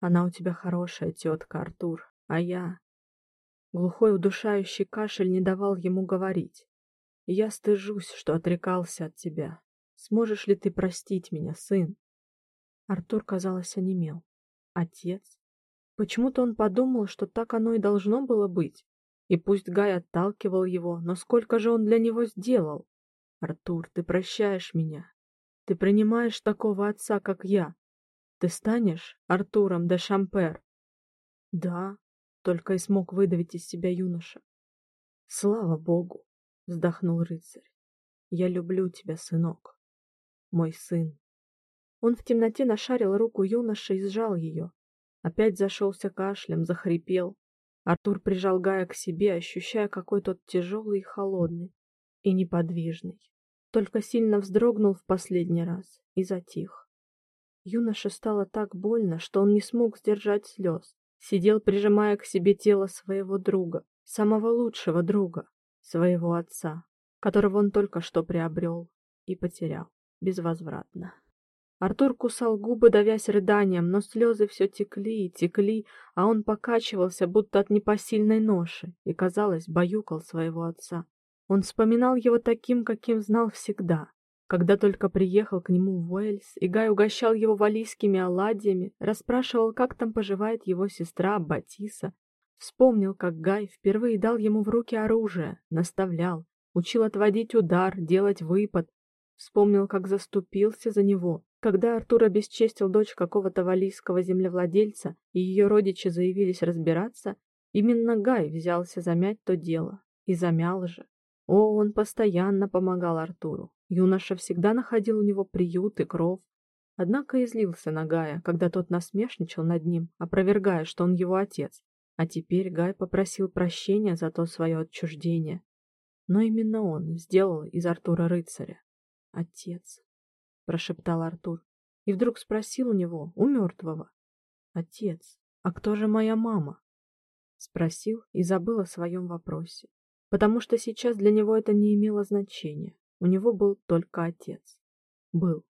Она у тебя хорошая тетка, Артур, а я... Глухой удушающий кашель не давал ему говорить. я стыжусь, что отрекался от тебя. Сможешь ли ты простить меня, сын? Артур, казалось, онемел. Отец? Почему-то он подумал, что так оно и должно было быть. И пусть Гай отталкивал его, но сколько же он для него сделал? Артур, ты прощаешь меня. Ты принимаешь такого отца, как я. Ты станешь Артуром де Шампер. Да, только и смог выдавить из себя юноша. Слава богу, вздохнул рыцарь. Я люблю тебя, сынок. Мой сын. Он в темноте нашарил руку юноши и сжал ее. Опять зашелся кашлем, захрипел. Артур прижал Гая к себе, ощущая, какой тот тяжелый и холодный, и неподвижный. Только сильно вздрогнул в последний раз и затих. Юноше стало так больно, что он не смог сдержать слез. Сидел, прижимая к себе тело своего друга, самого лучшего друга, своего отца, которого он только что приобрел и потерял безвозвратно. Артур кусал губы, давясь рыданием, но слезы все текли и текли, а он покачивался, будто от непосильной ноши, и, казалось, баюкал своего отца. Он вспоминал его таким, каким знал всегда, Когда только приехал к нему в Уэльс, и Гай угощал его валийскими оладьями, расспрашивал, как там поживает его сестра Батиса, вспомнил, как Гай впервые дал ему в руки оружие, наставлял, учил отводить удар, делать выпад, вспомнил, как заступился за него, когда Артур обесчестил дочь какого-то валийского землевладельца, и ее родичи заявились разбираться, именно Гай взялся замять то дело, и замял же. О, он постоянно помогал Артуру. Юноша всегда находил у него приют и кров. Однако излился на Гая, когда тот насмешничал над ним, опровергая, что он его отец. А теперь Гай попросил прощения за то свое отчуждение. Но именно он сделал из Артура рыцаря. Отец, прошептал Артур, и вдруг спросил у него, у мертвого. Отец, а кто же моя мама? Спросил и забыл о своем вопросе потому что сейчас для него это не имело значения. У него был только отец. Был.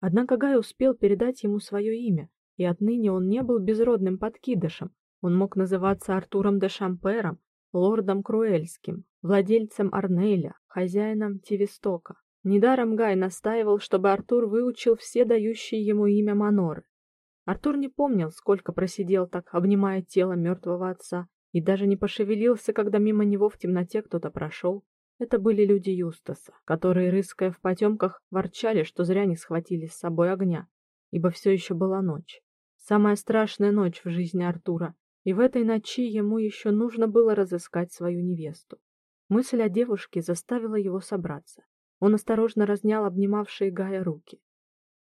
Однако Гай успел передать ему свое имя, и отныне он не был безродным подкидышем. Он мог называться Артуром де Шампером, лордом Круэльским, владельцем Арнеля, хозяином Тивистока. Недаром Гай настаивал, чтобы Артур выучил все дающие ему имя маноры. Артур не помнил, сколько просидел так, обнимая тело мертвого отца, и даже не пошевелился, когда мимо него в темноте кто-то прошел. Это были люди Юстаса, которые, рыская в потемках, ворчали, что зря не схватили с собой огня, ибо все еще была ночь. Самая страшная ночь в жизни Артура, и в этой ночи ему еще нужно было разыскать свою невесту. Мысль о девушке заставила его собраться. Он осторожно разнял обнимавшие Гая руки.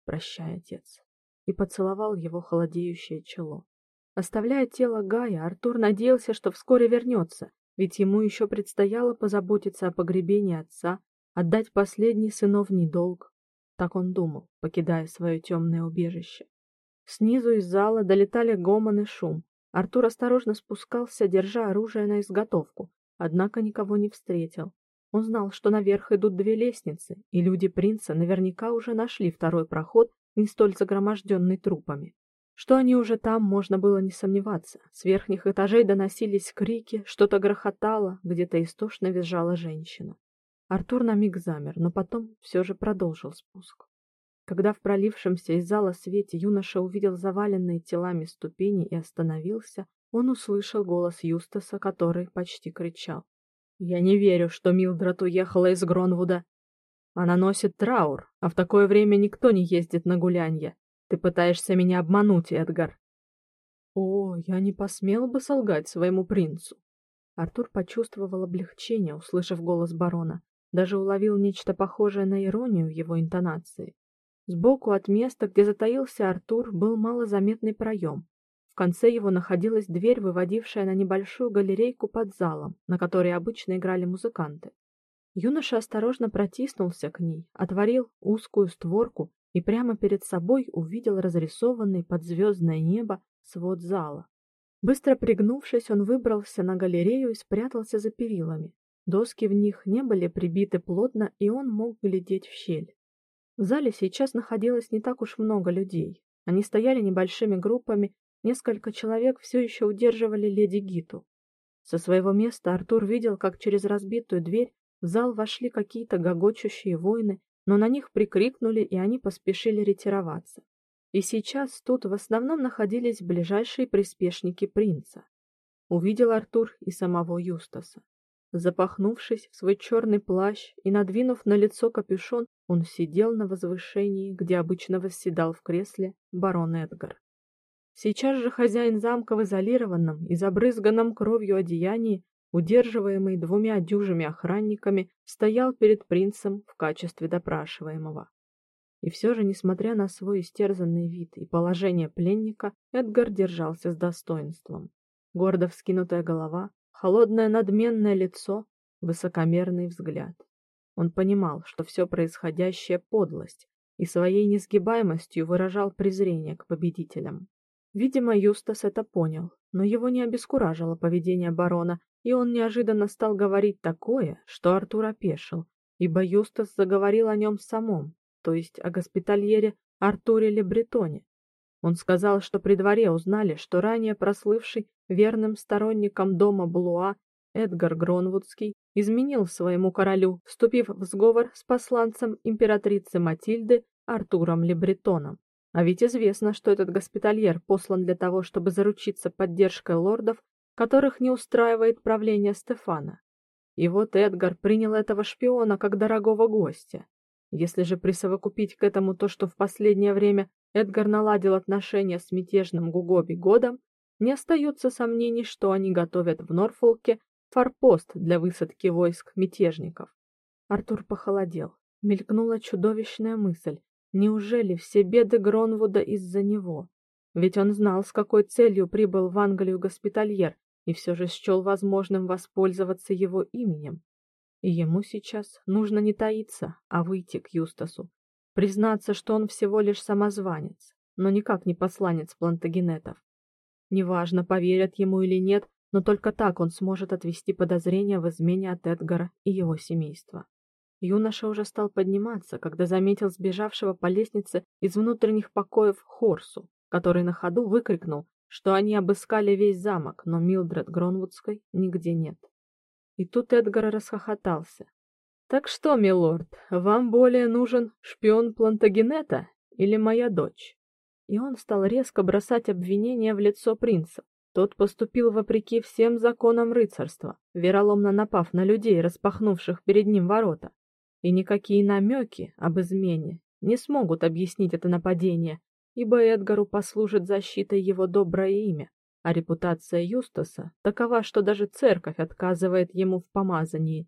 «Прощай, отец», и поцеловал его холодеющее чело. Оставляя тело Гая, Артур надеялся, что вскоре вернется, ведь ему еще предстояло позаботиться о погребении отца, отдать последний сыновний долг. Так он думал, покидая свое темное убежище. Снизу из зала долетали гомон и шум. Артур осторожно спускался, держа оружие на изготовку, однако никого не встретил. Он знал, что наверх идут две лестницы, и люди принца наверняка уже нашли второй проход, не столь загроможденный трупами. Что они уже там, можно было не сомневаться. С верхних этажей доносились крики, что-то грохотало, где-то истошно визжала женщина. Артур на миг замер, но потом все же продолжил спуск. Когда в пролившемся из зала свете юноша увидел заваленные телами ступени и остановился, он услышал голос Юстаса, который почти кричал: "Я не верю, что Милдред уехала из Гронвуда. Она носит траур, а в такое время никто не ездит на гулянье. Ты пытаешься меня обмануть, Эдгар. О, я не посмел бы солгать своему принцу. Артур почувствовал облегчение, услышав голос барона, даже уловил нечто похожее на иронию в его интонации. Сбоку от места, где затаился Артур, был малозаметный проем. Конце его находилась дверь, выводившая на небольшую галерейку под залом, на которой обычно играли музыканты. Юноша осторожно протиснулся к ней, отворил узкую створку и прямо перед собой увидел разрисованный под звездное небо свод зала. Быстро пригнувшись, он выбрался на галерею и спрятался за перилами. Доски в них не были прибиты плотно, и он мог глядеть в щель. В зале сейчас находилось не так уж много людей. Они стояли небольшими группами, несколько человек все еще удерживали леди Гиту. Со своего места Артур видел, как через разбитую дверь в зал вошли какие-то гогочущие воины но на них прикрикнули, и они поспешили ретироваться. И сейчас тут в основном находились ближайшие приспешники принца. Увидел Артур и самого Юстаса. Запахнувшись в свой черный плащ и надвинув на лицо капюшон, он сидел на возвышении, где обычно восседал в кресле барон Эдгар. Сейчас же хозяин замка в изолированном и забрызганном кровью одеянии удерживаемый двумя дюжими охранниками, стоял перед принцем в качестве допрашиваемого. И все же, несмотря на свой истерзанный вид и положение пленника, Эдгар держался с достоинством. Гордо вскинутая голова, холодное надменное лицо, высокомерный взгляд. Он понимал, что все происходящее подлость, и своей несгибаемостью выражал презрение к победителям. Видимо, Юстас это понял, но его не обескуражило поведение барона, и он неожиданно стал говорить такое, что Артур опешил, ибо Юстас заговорил о нем самом, то есть о госпитальере Артуре Лебретоне. Он сказал, что при дворе узнали, что ранее прослывший верным сторонником дома Блуа Эдгар Гронвудский изменил своему королю, вступив в сговор с посланцем императрицы Матильды Артуром Лебретоном. А ведь известно, что этот госпитальер послан для того, чтобы заручиться поддержкой лордов, которых не устраивает правление Стефана. И вот Эдгар принял этого шпиона как дорогого гостя. Если же присовокупить к этому то, что в последнее время Эдгар наладил отношения с мятежным Гугоби Годом, не остается сомнений, что они готовят в Норфолке форпост для высадки войск мятежников. Артур похолодел. Мелькнула чудовищная мысль: неужели все беды Гронвуда из-за него? Ведь он знал, с какой целью прибыл в Англию госпитальер, и все же счел возможным воспользоваться его именем. И ему сейчас нужно не таиться, а выйти к Юстасу, признаться, что он всего лишь самозванец, но никак не посланец Плантагенетов. Неважно, поверят ему или нет, но только так он сможет отвести подозрения в измене от Эдгара и его семейства. Юноша уже стал подниматься, когда заметил сбежавшего по лестнице из внутренних покоев Хорсу, который на ходу выкрикнул, что они обыскали весь замок, но Милдред Гронвудской нигде нет. И тут Эдгар расхохотался. Так что, милорд, вам более нужен шпион Плантагенета или моя дочь? И он стал резко бросать обвинения в лицо принца. Тот поступил вопреки всем законам рыцарства, вероломно напав на людей, распахнувших перед ним ворота. И никакие намеки об измене не смогут объяснить это нападение, ибо Эдгару послужит защитой его доброе имя, а репутация Юстаса такова, что даже церковь отказывает ему в помазании.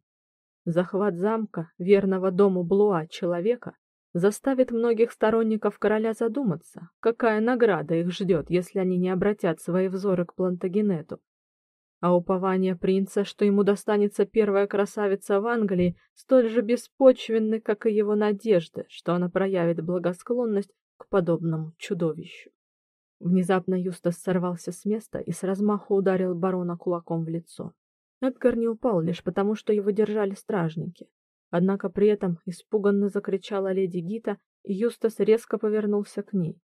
Захват замка, верного дому Блуа человека, заставит многих сторонников короля задуматься, какая награда их ждет, если они не обратят свои взоры к Плантагенету. А упование принца, что ему достанется первая красавица в Англии, столь же беспочвенны, как и его надежды, что она проявит благосклонность к подобному чудовищу. Внезапно Юстас сорвался с места и с размаху ударил барона кулаком в лицо. Эдгар не упал лишь потому, что его держали стражники. Однако при этом испуганно закричала леди Гита, и Юстас резко повернулся к ней.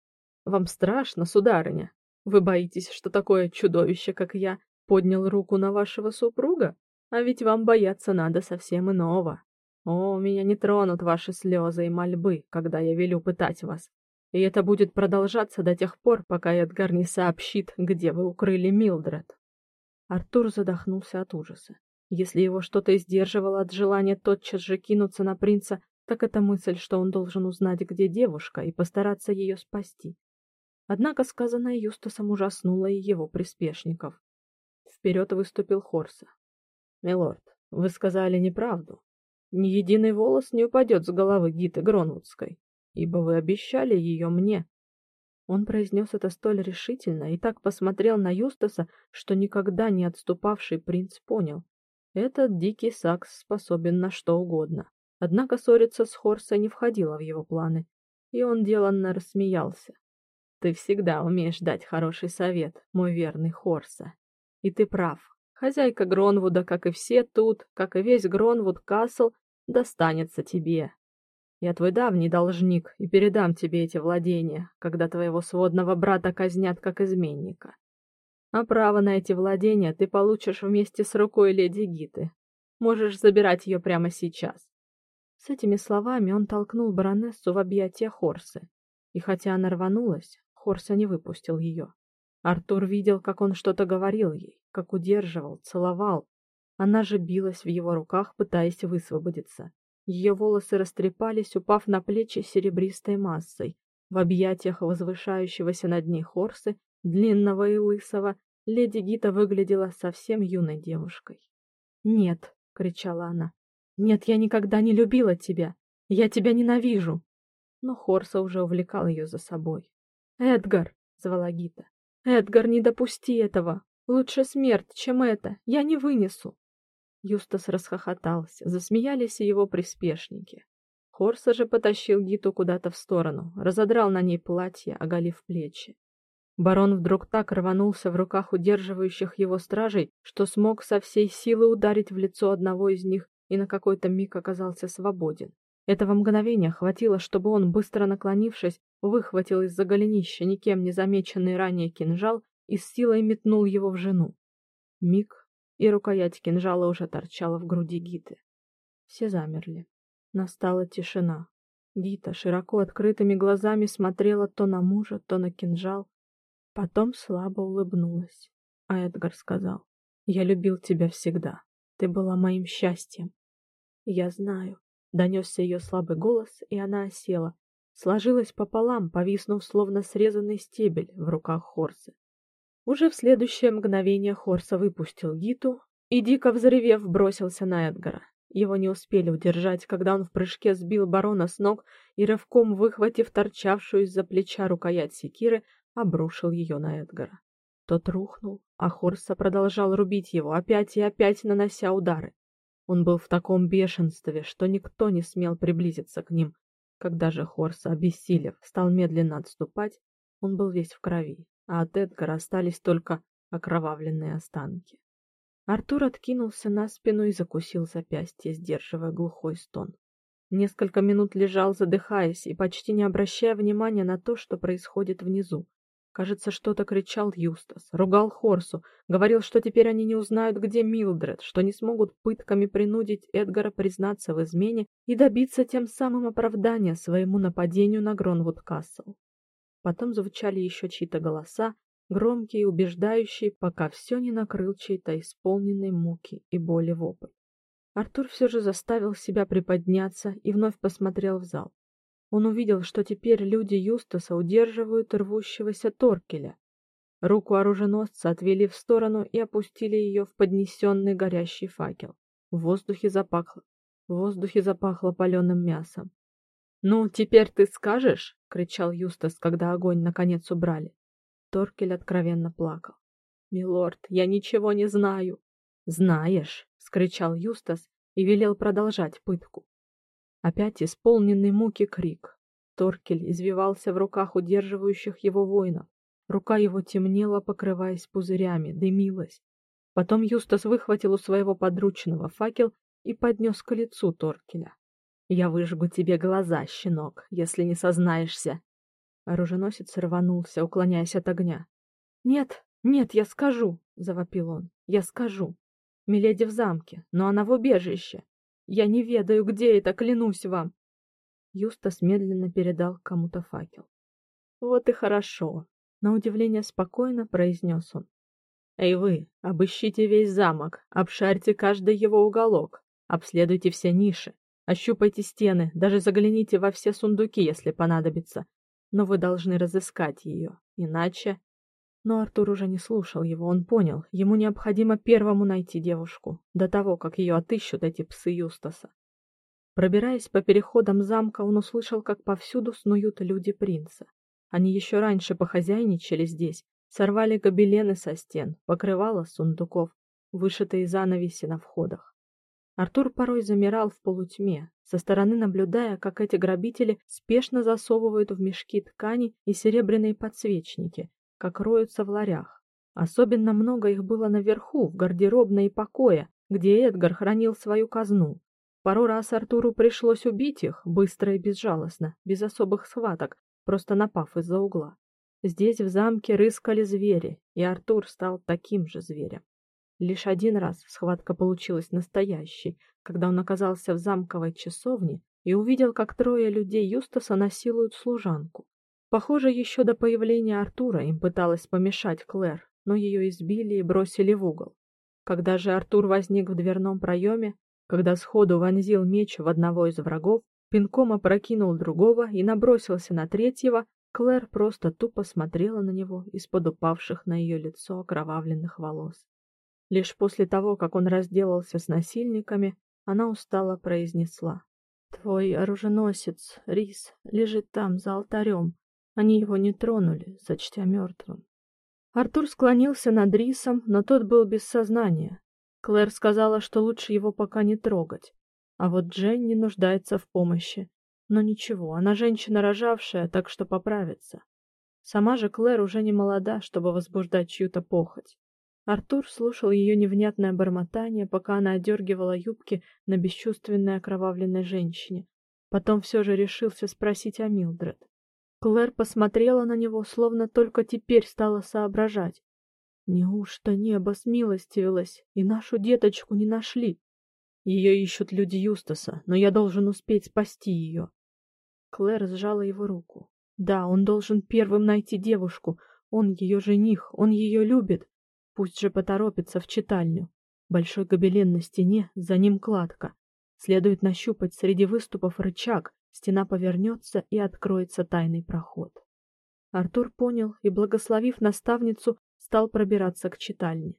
Вам страшно, сударыня? Вы боитесь, что такое чудовище, как я, поднял руку на вашего супруга? А ведь вам бояться надо совсем иного. О, меня не тронут ваши слезы и мольбы, когда я велю пытать вас. И это будет продолжаться до тех пор, пока Эдгар не сообщит, где вы укрыли Милдред. Артур задохнулся от ужаса. Если его что-то сдерживало от желания тотчас же кинуться на принца, так это мысль, что он должен узнать, где девушка, и постараться ее спасти. Однако сказанное Юстасом ужаснуло и его приспешников. Вперед выступил Хорса. Милорд, вы сказали неправду. Ни единый волос не упадет с головы Гиты Гронвудской, ибо вы обещали ее мне. Он произнес это столь решительно и так посмотрел на Юстаса, что никогда не отступавший принц понял, этот дикий сакс способен на что угодно. Однако ссориться с Хорсой не входило в его планы, и он деланно рассмеялся. Ты всегда умеешь дать хороший совет, мой верный Хорса. И ты прав. Хозяйка Гронвуда, как и все тут, как и весь Гронвуд Касл, достанется тебе. Я твой давний должник и передам тебе эти владения, когда твоего сводного брата казнят как изменника. А право на эти владения ты получишь вместе с рукой леди Гиты. Можешь забирать ее прямо сейчас. С этими словами он толкнул баронессу в объятия Хорсы. И хотя она рванулась, Хорса не выпустил ее. Артур видел, как он что-то говорил ей, как удерживал, целовал. Она же билась в его руках, пытаясь высвободиться. Ее волосы растрепались, упав на плечи серебристой массой. В объятиях возвышающегося над ней Хорсы, длинного и лысого, Леди Гита выглядела совсем юной девушкой. "Нет", кричала она. "Нет, я никогда не любила тебя. Я тебя ненавижу". Но Хорса уже увлекал ее за собой. "Эдгар", звала Гита. "Эдгар, не допусти этого. Лучше смерть, чем это. Я не вынесу". Юстас расхохотался, засмеялись и его приспешники. Хорса же потащил Гиту куда-то в сторону, разодрал на ней платье, оголив плечи. Барон вдруг так рванулся в руках удерживающих его стражей, что смог со всей силы ударить в лицо одного из них и на какой-то миг оказался свободен. Этого мгновения хватило, чтобы он, быстро наклонившись, выхватил из-за голенища никем не замеченный ранее кинжал и с силой метнул его в жену. Миг, и рукоять кинжала уже торчала в груди Гиты. Все замерли. Настала тишина. Гита широко открытыми глазами смотрела то на мужа, то на кинжал, потом слабо улыбнулась. А Эдгар сказал: "Я любил тебя всегда. Ты была моим счастьем". "Я знаю", донесся ее слабый голос, и она осела, сложилась пополам, повиснув словно срезанный стебель в руках Хорса. Уже в следующее мгновение Хорса выпустил Гиту и дико взревев бросился на Эдгара. Его не успели удержать, когда он в прыжке сбил барона с ног и рывком выхватив торчавшую из-за плеча рукоять секиры, обрушил ее на Эдгара. Тот рухнул, а Хорса продолжал рубить его, опять и опять нанося удары. Он был в таком бешенстве, что никто не смел приблизиться к ним. Когда же Хорса, обессилев, стал медленно отступать, он был весь в крови, а от Эдгара остались только окровавленные останки. Артур откинулся на спину и закусил запястье, сдерживая глухой стон. Несколько минут лежал, задыхаясь и почти не обращая внимания на то, что происходит внизу. Кажется, что-то кричал Юстас, ругал Хорсу, говорил, что теперь они не узнают, где Милдред, что не смогут пытками принудить Эдгара признаться в измене и добиться тем самым оправдания своему нападению на Гронвуд-Касл. Потом звучали еще чьи-то голоса, громкие и убеждающие, пока все не накрыл чей-то исполненный муки и боли вопль. Артур все же заставил себя приподняться и вновь посмотрел в зал. Он увидел, что теперь люди Юстаса удерживают рвущегося Торкеля. Руку оруженосца отвели в сторону и опустили ее в поднесенный горящий факел. В воздухе запахло, в воздухе запахло паленым мясом. "Ну, теперь ты скажешь?" кричал Юстас, когда огонь наконец убрали. Торкель откровенно плакал. "Милорд, я ничего не знаю". "Знаешь", скричал Юстас и велел продолжать пытку. Опять исполненный муки крик. Торкель извивался в руках удерживающих его воинов. Рука его темнела, покрываясь пузырями, дымилась. Потом Юстас выхватил у своего подручного факел и поднес к лицу Торкеля. Я выжгу тебе глаза, щенок, если не сознаешься. Оруженосец рванулся, уклоняясь от огня. Нет, нет, я скажу, завопил он. Я скажу. Миледи в замке, но она в убежище. Я не ведаю, где это, клянусь вам. Юстас медленно передал кому-то факел. Вот и хорошо, на удивление спокойно произнес он. Эй вы, обыщите весь замок, обшарьте каждый его уголок, обследуйте все ниши, ощупайте стены, даже загляните во все сундуки, если понадобится. Но вы должны разыскать ее, иначе но Артур уже не слушал его, он понял, ему необходимо первому найти девушку, до того, как ее отыщут эти псы Юстаса. Пробираясь по переходам замка, он услышал, как повсюду снуют люди принца. Они еще раньше похозяйничали здесь, сорвали гобелены со стен, покрывала сундуков, вышитые занавеси на входах. Артур порой замирал в полутьме, со стороны наблюдая, как эти грабители спешно засовывают в мешки ткани и серебряные подсвечники, как роются в ларях. Особенно много их было наверху, в гардеробной и покое, где Эдгар хранил свою казну. Пару раз Артуру пришлось убить их, быстро и безжалостно, без особых схваток, просто напав из-за угла. Здесь в замке рыскали звери, и Артур стал таким же зверем. Лишь один раз схватка получилась настоящей, когда он оказался в замковой часовне и увидел, как трое людей Юстаса насилуют служанку. Похоже, еще до появления Артура им пыталась помешать Клэр, но ее избили и бросили в угол. Когда же Артур возник в дверном проеме, когда сходу вонзил меч в одного из врагов, пинком опрокинул другого и набросился на третьего, Клэр просто тупо смотрела на него из-под упавших на ее лицо окровавленных волос. Лишь после того, как он разделался с насильниками, она устало произнесла: "Твой оруженосец Рис лежит там за алтарем. Они его не тронули, сочтя мертвым. Артур склонился над Рисом, но тот был без сознания. Клэр сказала, что лучше его пока не трогать. А вот Джен не нуждается в помощи. Но ничего, она женщина рожавшая, так что поправится. Сама же Клэр уже не молода, чтобы возбуждать чью-то похоть. Артур слушал ее невнятное бормотание, пока она одергивала юбки на бесчувственной окровавленной женщине. Потом все же решился спросить о Милдред. Клэр посмотрела на него, словно только теперь стала соображать. Неужто небо смилостивилось и нашу деточку не нашли? Ее ищут люди Юстаса, но я должен успеть спасти ее. Клэр сжала его руку. Да, он должен первым найти девушку. Он ее жених, он ее любит. Пусть же поторопится в читальню. Большой гобелен на стене, за ним кладка. Следует нащупать среди выступов рычаг, стена повернется и откроется тайный проход. Артур понял и, благословив наставницу, стал пробираться к читальне.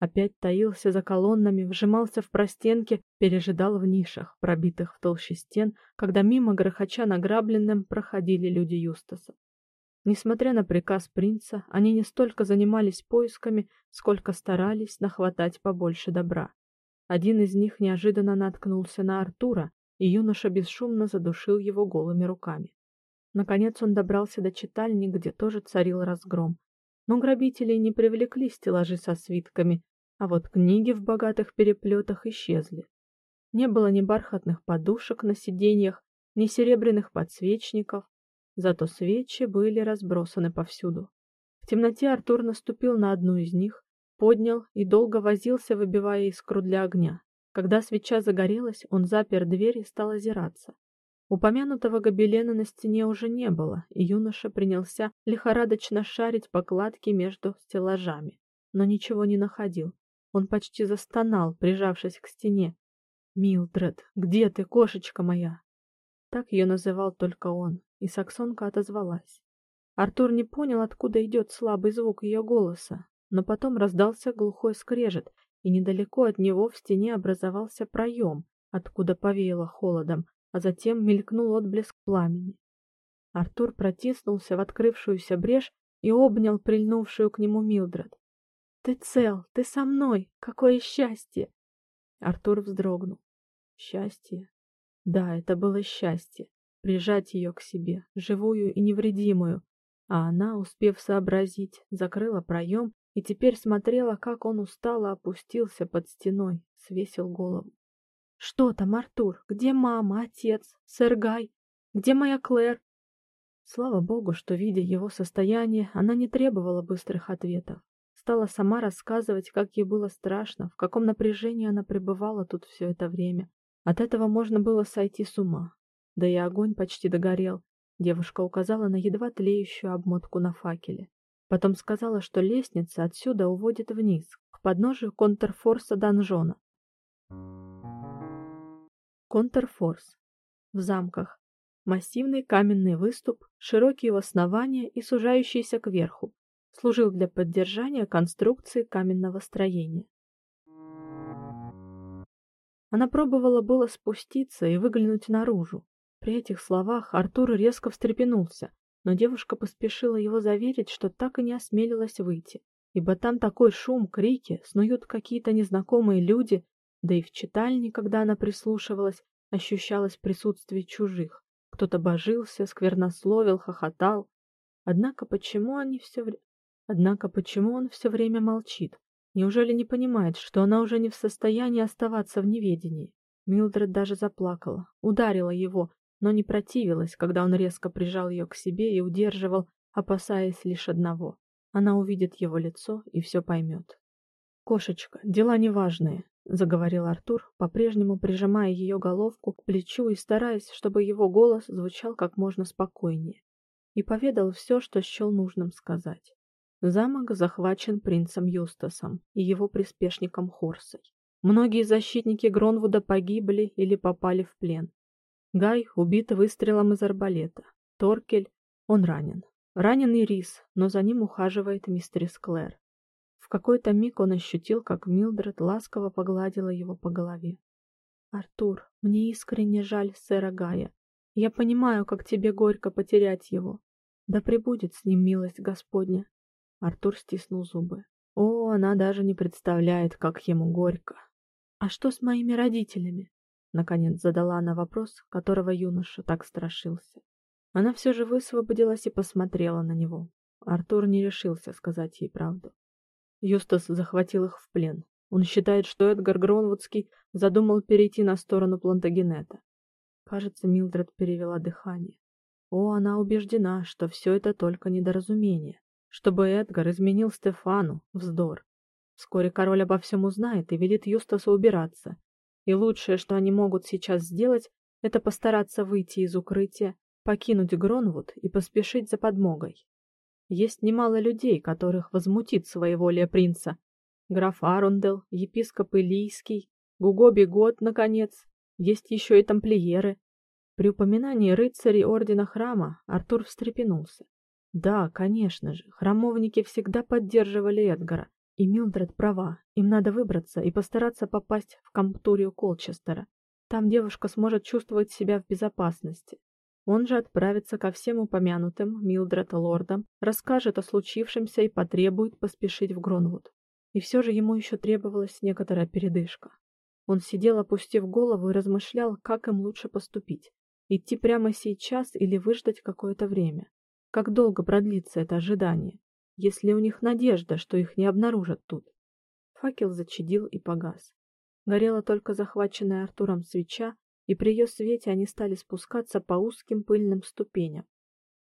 Опять таился за колоннами, вжимался в простенки, пережидал в нишах, пробитых в толще стен, когда мимо грохоча награбленным проходили люди Юстаса. Несмотря на приказ принца, они не столько занимались поисками, сколько старались нахватать побольше добра. Один из них неожиданно наткнулся на Артура, и юноша бесшумно задушил его голыми руками. Наконец он добрался до читальни, где тоже царил разгром. Но грабители не привлекли стеллажи со свитками, а вот книги в богатых переплетах исчезли. Не было ни бархатных подушек на сиденьях, ни серебряных подсвечников, зато свечи были разбросаны повсюду. В темноте Артур наступил на одну из них, поднял и долго возился, выбивая искру для огня. Когда свеча загорелась, он запер дверь и стал озираться. Упомянутого гобелена на стене уже не было, и юноша принялся лихорадочно шарить по кладке между стеллажами, но ничего не находил. Он почти застонал, прижавшись к стене. "Милдред, где ты, кошечка моя?" Так ее называл только он, и саксонка отозвалась. Артур не понял, откуда идет слабый звук ее голоса, но потом раздался глухой скрежет, и недалеко от него в стене образовался проем, откуда повеяло холодом, а затем мелькнул отблеск пламени. Артур протиснулся в открывшуюся брешь и обнял прильнувшую к нему Милдред. Ты цел, ты со мной. Какое счастье. Артур вздрогнул. Счастье. Да, это было счастье прижать ее к себе, живую и невредимую. А она, успев сообразить, закрыла проем и теперь смотрела, как он устало опустился под стеной, свесил голову. Что там, Артур? Где мама, отец, сэр Гай? Где моя Клэр? Слава богу, что видя его состояние, она не требовала быстрых ответов. Стала сама рассказывать, как ей было страшно, в каком напряжении она пребывала тут все это время. От этого можно было сойти с ума. Да и огонь почти догорел. Девушка указала на едва тлеющую обмотку на факеле. Потом сказала, что лестница отсюда уводит вниз, к подножию контрфорса донжона. Контрфорс. В замках. Массивный каменный выступ, широкий в основании и сужающийся кверху, служил для поддержания конструкции каменного строения. Она пробовала было спуститься и выглянуть наружу. При этих словах Артур резко встрепенулся, но девушка поспешила его заверить, что так и не осмелилась выйти, ибо там такой шум, крики, снуют какие-то незнакомые люди, да и в читальне, когда она прислушивалась, ощущалось присутствие чужих. Кто-то божился, сквернословил, хохотал. Однако почему они все время Однако почему он все время молчит? Неужели не понимает, что она уже не в состоянии оставаться в неведении? Милдред даже заплакала, ударила его, но не противилась, когда он резко прижал ее к себе и удерживал, опасаясь лишь одного. Она увидит его лицо и все поймет. Кошечка, дела неважные, заговорил Артур, по-прежнему прижимая ее головку к плечу и стараясь, чтобы его голос звучал как можно спокойнее. И поведал все, что счел нужным сказать. Замок захвачен принцем Юстасом и его приспешником Хорсой. Многие защитники Гронвуда погибли или попали в плен. Гай убит выстрелом из арбалета. Торкель, он ранен. Раненый Рис, но за ним ухаживает мистерис Клэр. В какой-то миг он ощутил, как Милдред ласково погладила его по голове. Артур, мне искренне жаль сэра Гая. Я понимаю, как тебе горько потерять его. Да пребудет с ним милость Господня. Артур стиснул зубы. О, она даже не представляет, как ему горько. А что с моими родителями? Наконец задала она вопрос, которого юноша так страшился. Она все же высвободилась и посмотрела на него. Артур не решился сказать ей правду. Юстас захватил их в плен. Он считает, что Эдгар Гронвудский задумал перейти на сторону Плантагенета. Кажется, Милдред перевела дыхание. О, она убеждена, что все это только недоразумение чтобы Эдгар изменил Стефану. Вздор. Вскоре король обо всем узнает и велит Юстасу убираться. И лучшее, что они могут сейчас сделать, это постараться выйти из укрытия, покинуть Гронвуд и поспешить за подмогой. Есть немало людей, которых возмутит своеволие принца. Граф Арундел, епископ Илийский, Гуго Бегот, наконец. Есть еще и тамплиеры. При упоминании рыцарей ордена храма Артур встрепенулся. Да, конечно же, храмовники всегда поддерживали Эдгара, и Милдред права. Им надо выбраться и постараться попасть в Камптурию Колчестера. Там девушка сможет чувствовать себя в безопасности. Он же отправится ко всем упомянутым Милдред лордам, расскажет о случившемся и потребует поспешить в Гронвуд. И все же ему еще требовалась некоторая передышка. Он сидел, опустив голову и размышлял, как им лучше поступить: идти прямо сейчас или выждать какое-то время. Как долго продлится это ожидание? Если у них надежда, что их не обнаружат тут. Факел зачадил и погас. Горела только захваченная Артуром свеча, и при ее свете они стали спускаться по узким пыльным ступеням.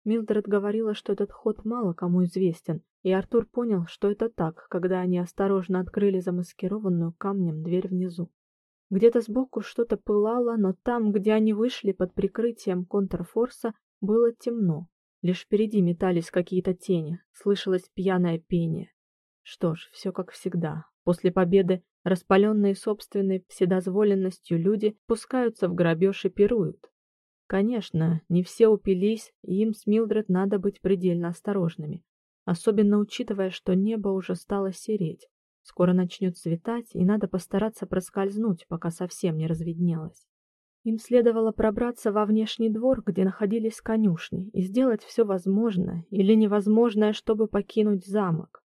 Милдред говорила, что этот ход мало кому известен, и Артур понял, что это так, когда они осторожно открыли замаскированную камнем дверь внизу. Где-то сбоку что-то пылало, но там, где они вышли под прикрытием контрфорса, было темно. Лишь впереди метались какие-то тени, слышалось пьяное пение. Что ж, все как всегда. После победы Распаленные собственной вседозволенностью люди пускаются в грабеж и пируют. Конечно, не все упились, и им с Милдред надо быть предельно осторожными, особенно учитывая, что небо уже стало сереть. Скоро начнет светать, и надо постараться проскользнуть, пока совсем не разведнелось. Им следовало пробраться во внешний двор, где находились конюшни, и сделать все возможное или невозможное, чтобы покинуть замок.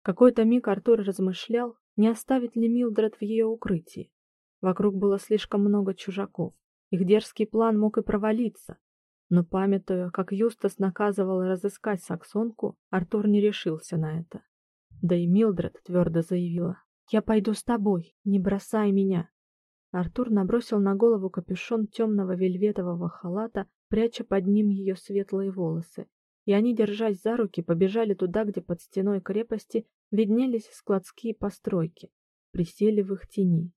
Какой-то миг Артур размышлял, не оставит ли Милдред в ее укрытии. Вокруг было слишком много чужаков. Их дерзкий план мог и провалиться. Но памятуя, как Юстас наказывал разыскать саксонку, Артур не решился на это. Да и Милдред твердо заявила: "Я пойду с тобой, не бросай меня". Артур набросил на голову капюшон темного вельветового халата, пряча под ним ее светлые волосы, и они, держась за руки, побежали туда, где под стеной крепости виднелись складские постройки, присели в их тени.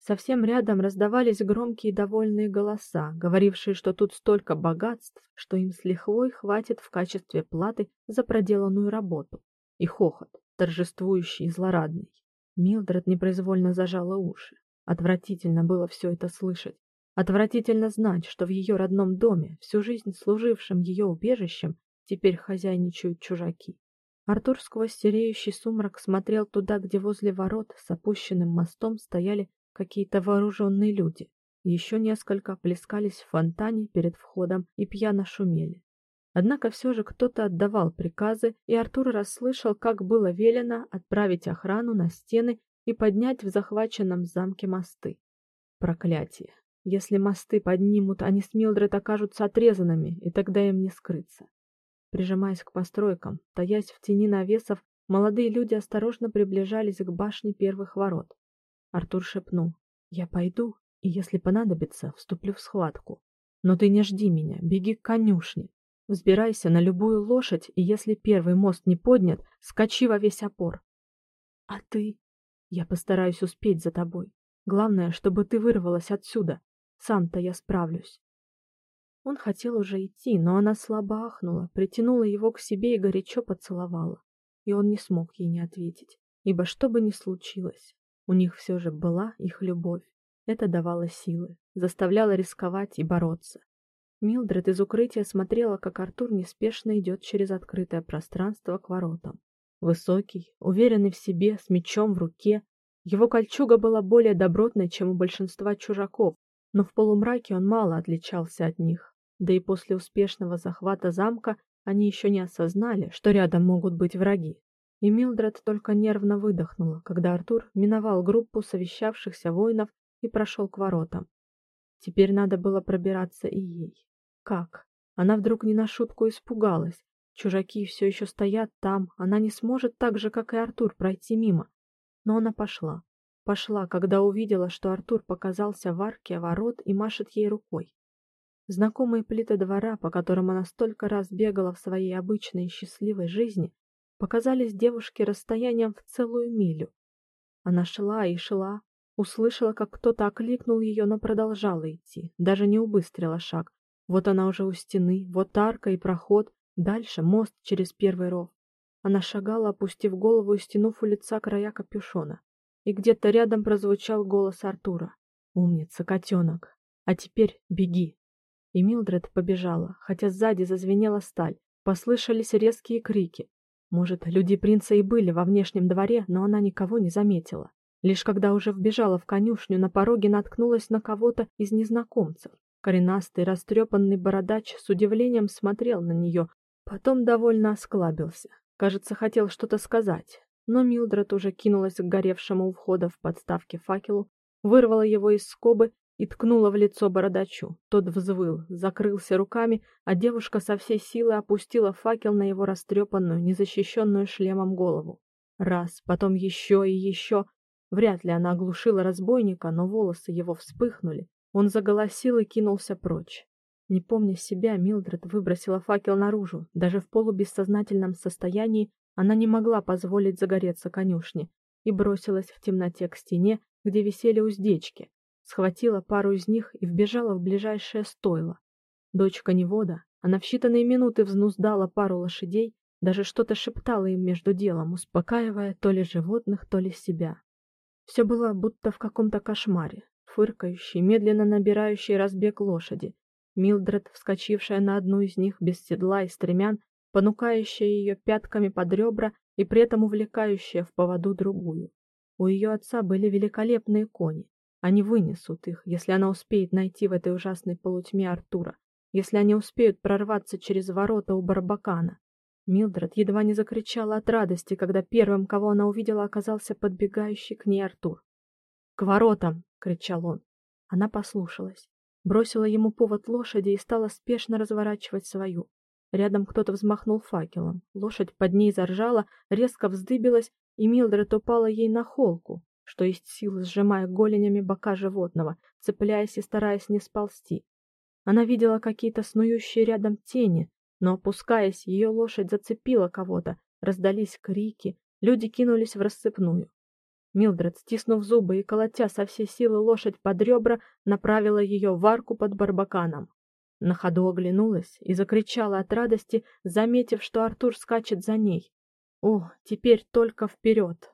Совсем рядом раздавались громкие довольные голоса, говорившие, что тут столько богатств, что им с лихвой хватит в качестве платы за проделанную работу. И хохот, торжествующий и злорадный. Милдред непроизвольно зажала уши. Отвратительно было все это слышать. Отвратительно знать, что в ее родном доме, всю жизнь служившем ее убежищем, теперь хозяйничают чужаки. Артур сквозь сереющий сумрак смотрел туда, где возле ворот с опущенным мостом стояли какие-то вооруженные люди. Еще несколько плескались в фонтане перед входом и пьяно шумели. Однако все же кто-то отдавал приказы, и Артур расслышал, как было велено отправить охрану на стены и поднять в захваченном замке мосты. Проклятие! Если мосты поднимут, они с Милдред окажутся отрезанными, и тогда им не скрыться. Прижимаясь к постройкам, таясь в тени навесов, молодые люди осторожно приближались к башне первых ворот. Артур шепнул: "Я пойду, и если понадобится, вступлю в схватку. Но ты не жди меня, беги к конюшне. Взбирайся на любую лошадь, и если первый мост не поднят, скачи во весь опор. А ты? Я постараюсь успеть за тобой. Главное, чтобы ты вырвалась отсюда. Сам-то я справлюсь". Он хотел уже идти, но она слабо ахнула, притянула его к себе и горячо поцеловала. И он не смог ей не ответить, ибо что бы ни случилось, у них все же была их любовь. Это давало силы, заставляло рисковать и бороться. Милдред из укрытия смотрела, как Артур неспешно идет через открытое пространство к воротам. Высокий, уверенный в себе, с мечом в руке, его кольчуга была более добротной, чем у большинства чужаков, но в полумраке он мало отличался от них. Да и после успешного захвата замка они еще не осознали, что рядом могут быть враги. И Милдред только нервно выдохнула, когда Артур миновал группу совещавшихся воинов и прошел к воротам. Теперь надо было пробираться и ей. Как? Она вдруг не на шутку испугалась. Чужаки все еще стоят там, она не сможет так же, как и Артур, пройти мимо. Но она пошла. Пошла, когда увидела, что Артур показался в арке ворот и машет ей рукой. Знакомые плиты двора, по которым она столько раз бегала в своей обычной счастливой жизни, показались девушке расстоянием в целую милю. Она шла и шла, услышала, как кто-то окликнул ее, но продолжала идти, даже не убыстрила шаг. Вот она уже у стены, вот арка и проход, дальше мост через первый ров. Она шагала, опустив голову и стянув у лица края капюшона. И где-то рядом прозвучал голос Артура. «Умница, котенок! А теперь беги!» И Милдред побежала, хотя сзади зазвенела сталь, послышались резкие крики. Может, люди принца и были во внешнем дворе, но она никого не заметила. Лишь когда уже вбежала в конюшню, на пороге наткнулась на кого-то из незнакомцев. Коренастый, растрепанный бородач с удивлением смотрел на нее, потом довольно осклабился. Кажется, хотел что-то сказать, но Милдред уже кинулась к горевшему у входа в подставке факелу, вырвала его из скобы и ткнула в лицо бородачу. Тот взвыл, закрылся руками, а девушка со всей силы опустила факел на его растрепанную, незащищенную шлемом голову. Раз, потом еще и еще. Вряд ли она оглушила разбойника, но волосы его вспыхнули. Он заголосил и кинулся прочь. Не помня себя, Милдред выбросила факел наружу. Даже в полубессознательном состоянии она не могла позволить загореться конюшне и бросилась в темноте к стене, где висели уздечки. Схватила пару из них и вбежала в ближайшее стойло. Дочка Невода, она в считанные минуты взнуздала пару лошадей, даже что-то шептала им между делом, успокаивая то ли животных, то ли себя. Все было будто в каком-то кошмаре. Фыркающие, медленно набирающие разбег лошади, Милдред, вскочившая на одну из них без седла и стремян, понукающая ее пятками под ребра и при этом увлекающая в поводу другую. У ее отца были великолепные кони. Они вынесут их, если она успеет найти в этой ужасной полутьме Артура, если они успеют прорваться через ворота у Барбакана. Милдред едва не закричала от радости, когда первым, кого она увидела, оказался подбегающий к ней Артур. "К воротам!" кричал он. Она послушалась бросила ему повод лошади и стала спешно разворачивать свою. Рядом кто-то взмахнул факелом. Лошадь под ней заржала, резко вздыбилась, и Милдред упала ей на холку, что есть силы сжимая голенями бока животного, цепляясь и стараясь не сползти. Она видела какие-то снующие рядом тени, но опускаясь, ее лошадь зацепила кого-то, раздались крики, люди кинулись в рассыпную. Милдред, стиснув зубы и колотя со всей силы лошадь под ребра, направила ее в арку под барбаканом. На ходу оглянулась и закричала от радости, заметив, что Артур скачет за ней. О, теперь только вперед!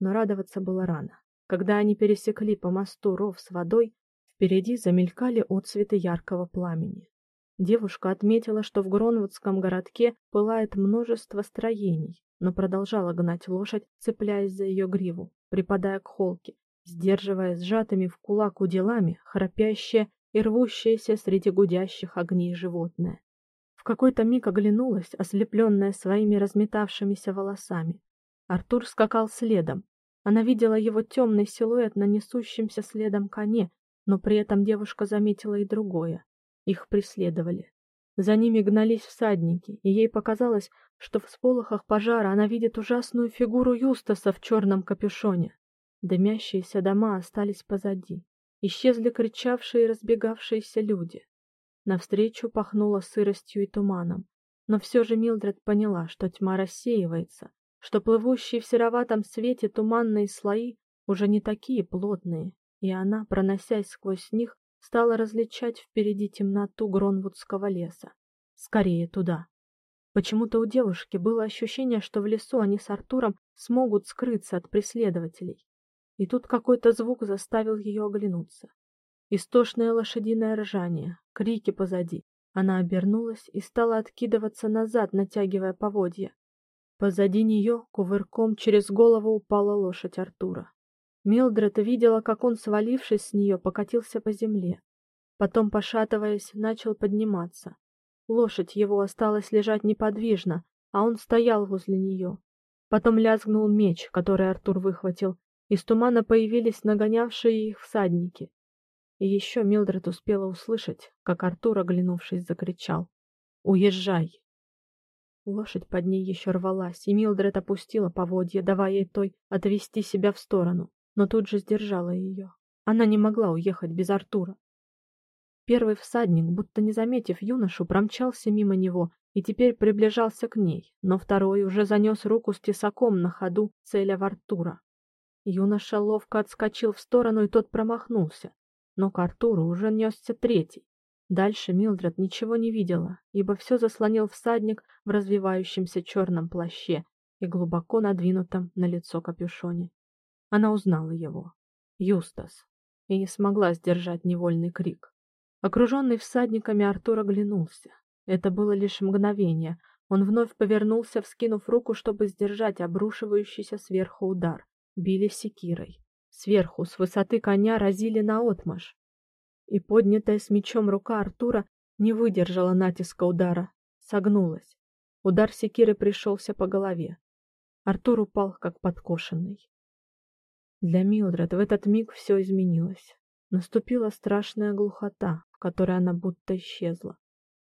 Но радоваться было рано. Когда они пересекли по мосту ров с водой, впереди замелькали отсветы яркого пламени. Девушка отметила, что в Гронвудском городке пылает множество строений, но продолжала гнать лошадь, цепляясь за ее гриву, припадая к холке, сдерживая сжатыми в кулак уделами храпящее и рвущееся среди гудящих огней животное. В какой-то миг оглянулась, ослепленная своими разметавшимися волосами. Артур скакал следом. Она видела его темный силуэт на несущемся следом коне, но при этом девушка заметила и другое. Их преследовали. За ними гнались всадники, и ей показалось, что в всполохах пожара она видит ужасную фигуру Юстаса в черном капюшоне. Дымящиеся дома остались позади. Исчезли кричавшие и разбегавшиеся люди. Навстречу пахнуло сыростью и туманом, но все же Милдред поняла, что тьма рассеивается, что плывущие в сероватом свете туманные слои уже не такие плотные, и она, проносясь сквозь них, стала различать впереди темноту Гронвудского леса. Скорее туда. Почему-то у девушки было ощущение, что в лесу они с Артуром смогут скрыться от преследователей. И тут какой-то звук заставил ее оглянуться. Истошное лошадиное ржание, крики позади. Она обернулась и стала откидываться назад, натягивая поводья. Позади нее кувырком через голову упала лошадь Артура. Милдред видела, как он, свалившись с нее, покатился по земле. Потом, пошатываясь, начал подниматься. Лошадь его осталась лежать неподвижно, а он стоял возле нее. Потом лязгнул меч, который Артур выхватил. Из тумана появились нагонявшие их всадники. И еще Милдред успела услышать, как Артур, оглянувшись, закричал: "Уезжай!" Лошадь под ней еще рвалась, и Милдред опустила поводья, давая ей той отвести себя в сторону но тут же сдержала ее. Она не могла уехать без Артура. Первый всадник, будто не заметив юношу, промчался мимо него, и теперь приближался к ней, но второй уже занес руку с тесаком на ходу, целя в Артура. Юноша ловко отскочил в сторону, и тот промахнулся, но к Артуру уже несся третий. Дальше Милдред ничего не видела, ибо все заслонил всадник в развивающемся черном плаще и глубоко надвинутом на лицо капюшоне. Она узнала его. Юстас. И не смогла сдержать невольный крик. Окруженный всадниками Артур оглянулся. Это было лишь мгновение. Он вновь повернулся, вскинув руку, чтобы сдержать обрушивающийся сверху удар. Били секирой. Сверху, с высоты коня, разили наотмашь и поднятая с мечом рука Артура не выдержала натиска удара, согнулась. Удар секиры пришелся по голове. Артур упал как подкошенный. Для Милдред в этот миг все изменилось. Наступила страшная глухота, в которой она будто исчезла.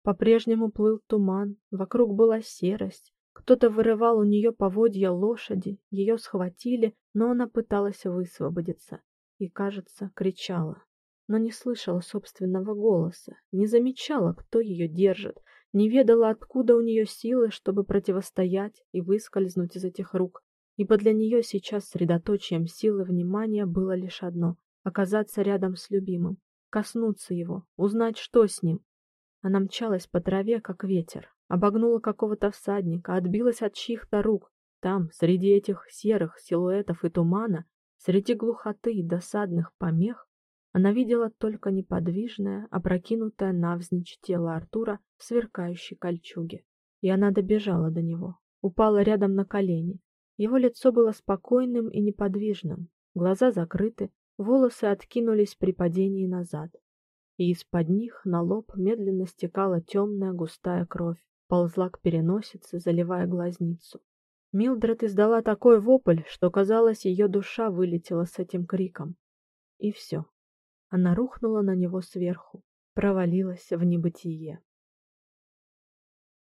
По-прежнему плыл туман, вокруг была серость. Кто-то вырывал у нее поводья лошади, ее схватили, но она пыталась высвободиться и, кажется, кричала но не слышала собственного голоса, не замечала, кто ее держит, не ведала, откуда у нее силы, чтобы противостоять и выскользнуть из этих рук. Ибо для нее сейчас средоточием силы внимания было лишь одно оказаться рядом с любимым, коснуться его, узнать, что с ним. Она мчалась по траве, как ветер, обогнула какого-то всадника, отбилась от чьих-то рук. Там, среди этих серых силуэтов и тумана, среди глухоты и досадных помех, она видела только неподвижное, опрокинутое навзничь тело Артура в сверкающей кольчуге. И она добежала до него, упала рядом на колени. Его лицо было спокойным и неподвижным, глаза закрыты, волосы откинулись при падении назад. И из-под них на лоб медленно стекала темная густая кровь, ползла к переносице, заливая глазницу. Милдред издала такой вопль, что казалось, ее душа вылетела с этим криком. И все. Она рухнула на него сверху, провалилась в небытие.